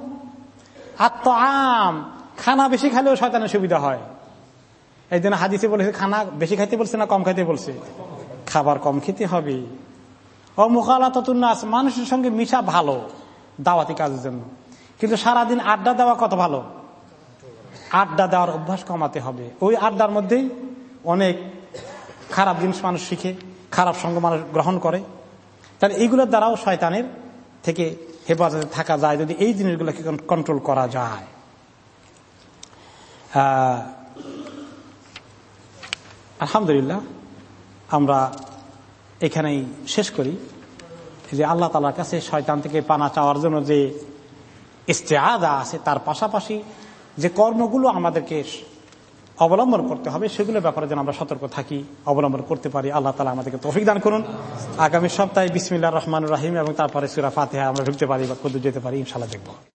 তো আম খানা বেশি খাইলেও শয়তানের সুবিধা হয়। এই জন্য হাদিসে বলেছে, খানা বেশি খাইতে বলছে না কম খাইতে বলছে? খাবার কম খেতে হবে। ও মানুষের সঙ্গে মিশা ভালো দাওয়াতি কাজের জন্য। কিন্তু সারাদিন আড্ডা দেওয়া কত ভালো? আড্ডা দেওয়ার অভ্যাস কমাতে হবে। ওই আড্ডার মধ্যেই অনেক খারাপ জিনিস মানুষ শিখে, খারাপ সঙ্গ মানুষ গ্রহণ করে। তাহলে এইগুলোর দ্বারাও শয়তানের থেকে হেফাজতে থাকা যায় যদি এই জিনিসগুলোকে কন্ট্রোল করা যায়। আলহামদুলিল্লাহ, আমরা এখানেই শেষ করি। যে আল্লাহ তালার কাছে শয়তান থেকে পানা চাওয়ার জন্য যে ইস্তেআদা আছে, তার পাশাপাশি যে কর্মগুলো আমাদেরকে অবলম্বন করতে হবে, সেগুলোর ব্যাপারে যেন আমরা সতর্ক থাকি, অবলম্বন করতে পারি। আল্লাহ তালা আমাদেরকে তৌফিক দান করুন। আগামী সপ্তাহে বিসমিল্লা রহমান রাহিম এবং তারপরে সুরা ফাতেহা আমরা ঢুকতে পারি বা কদু যেতে পারি ইনশাল্লাহ দেখব।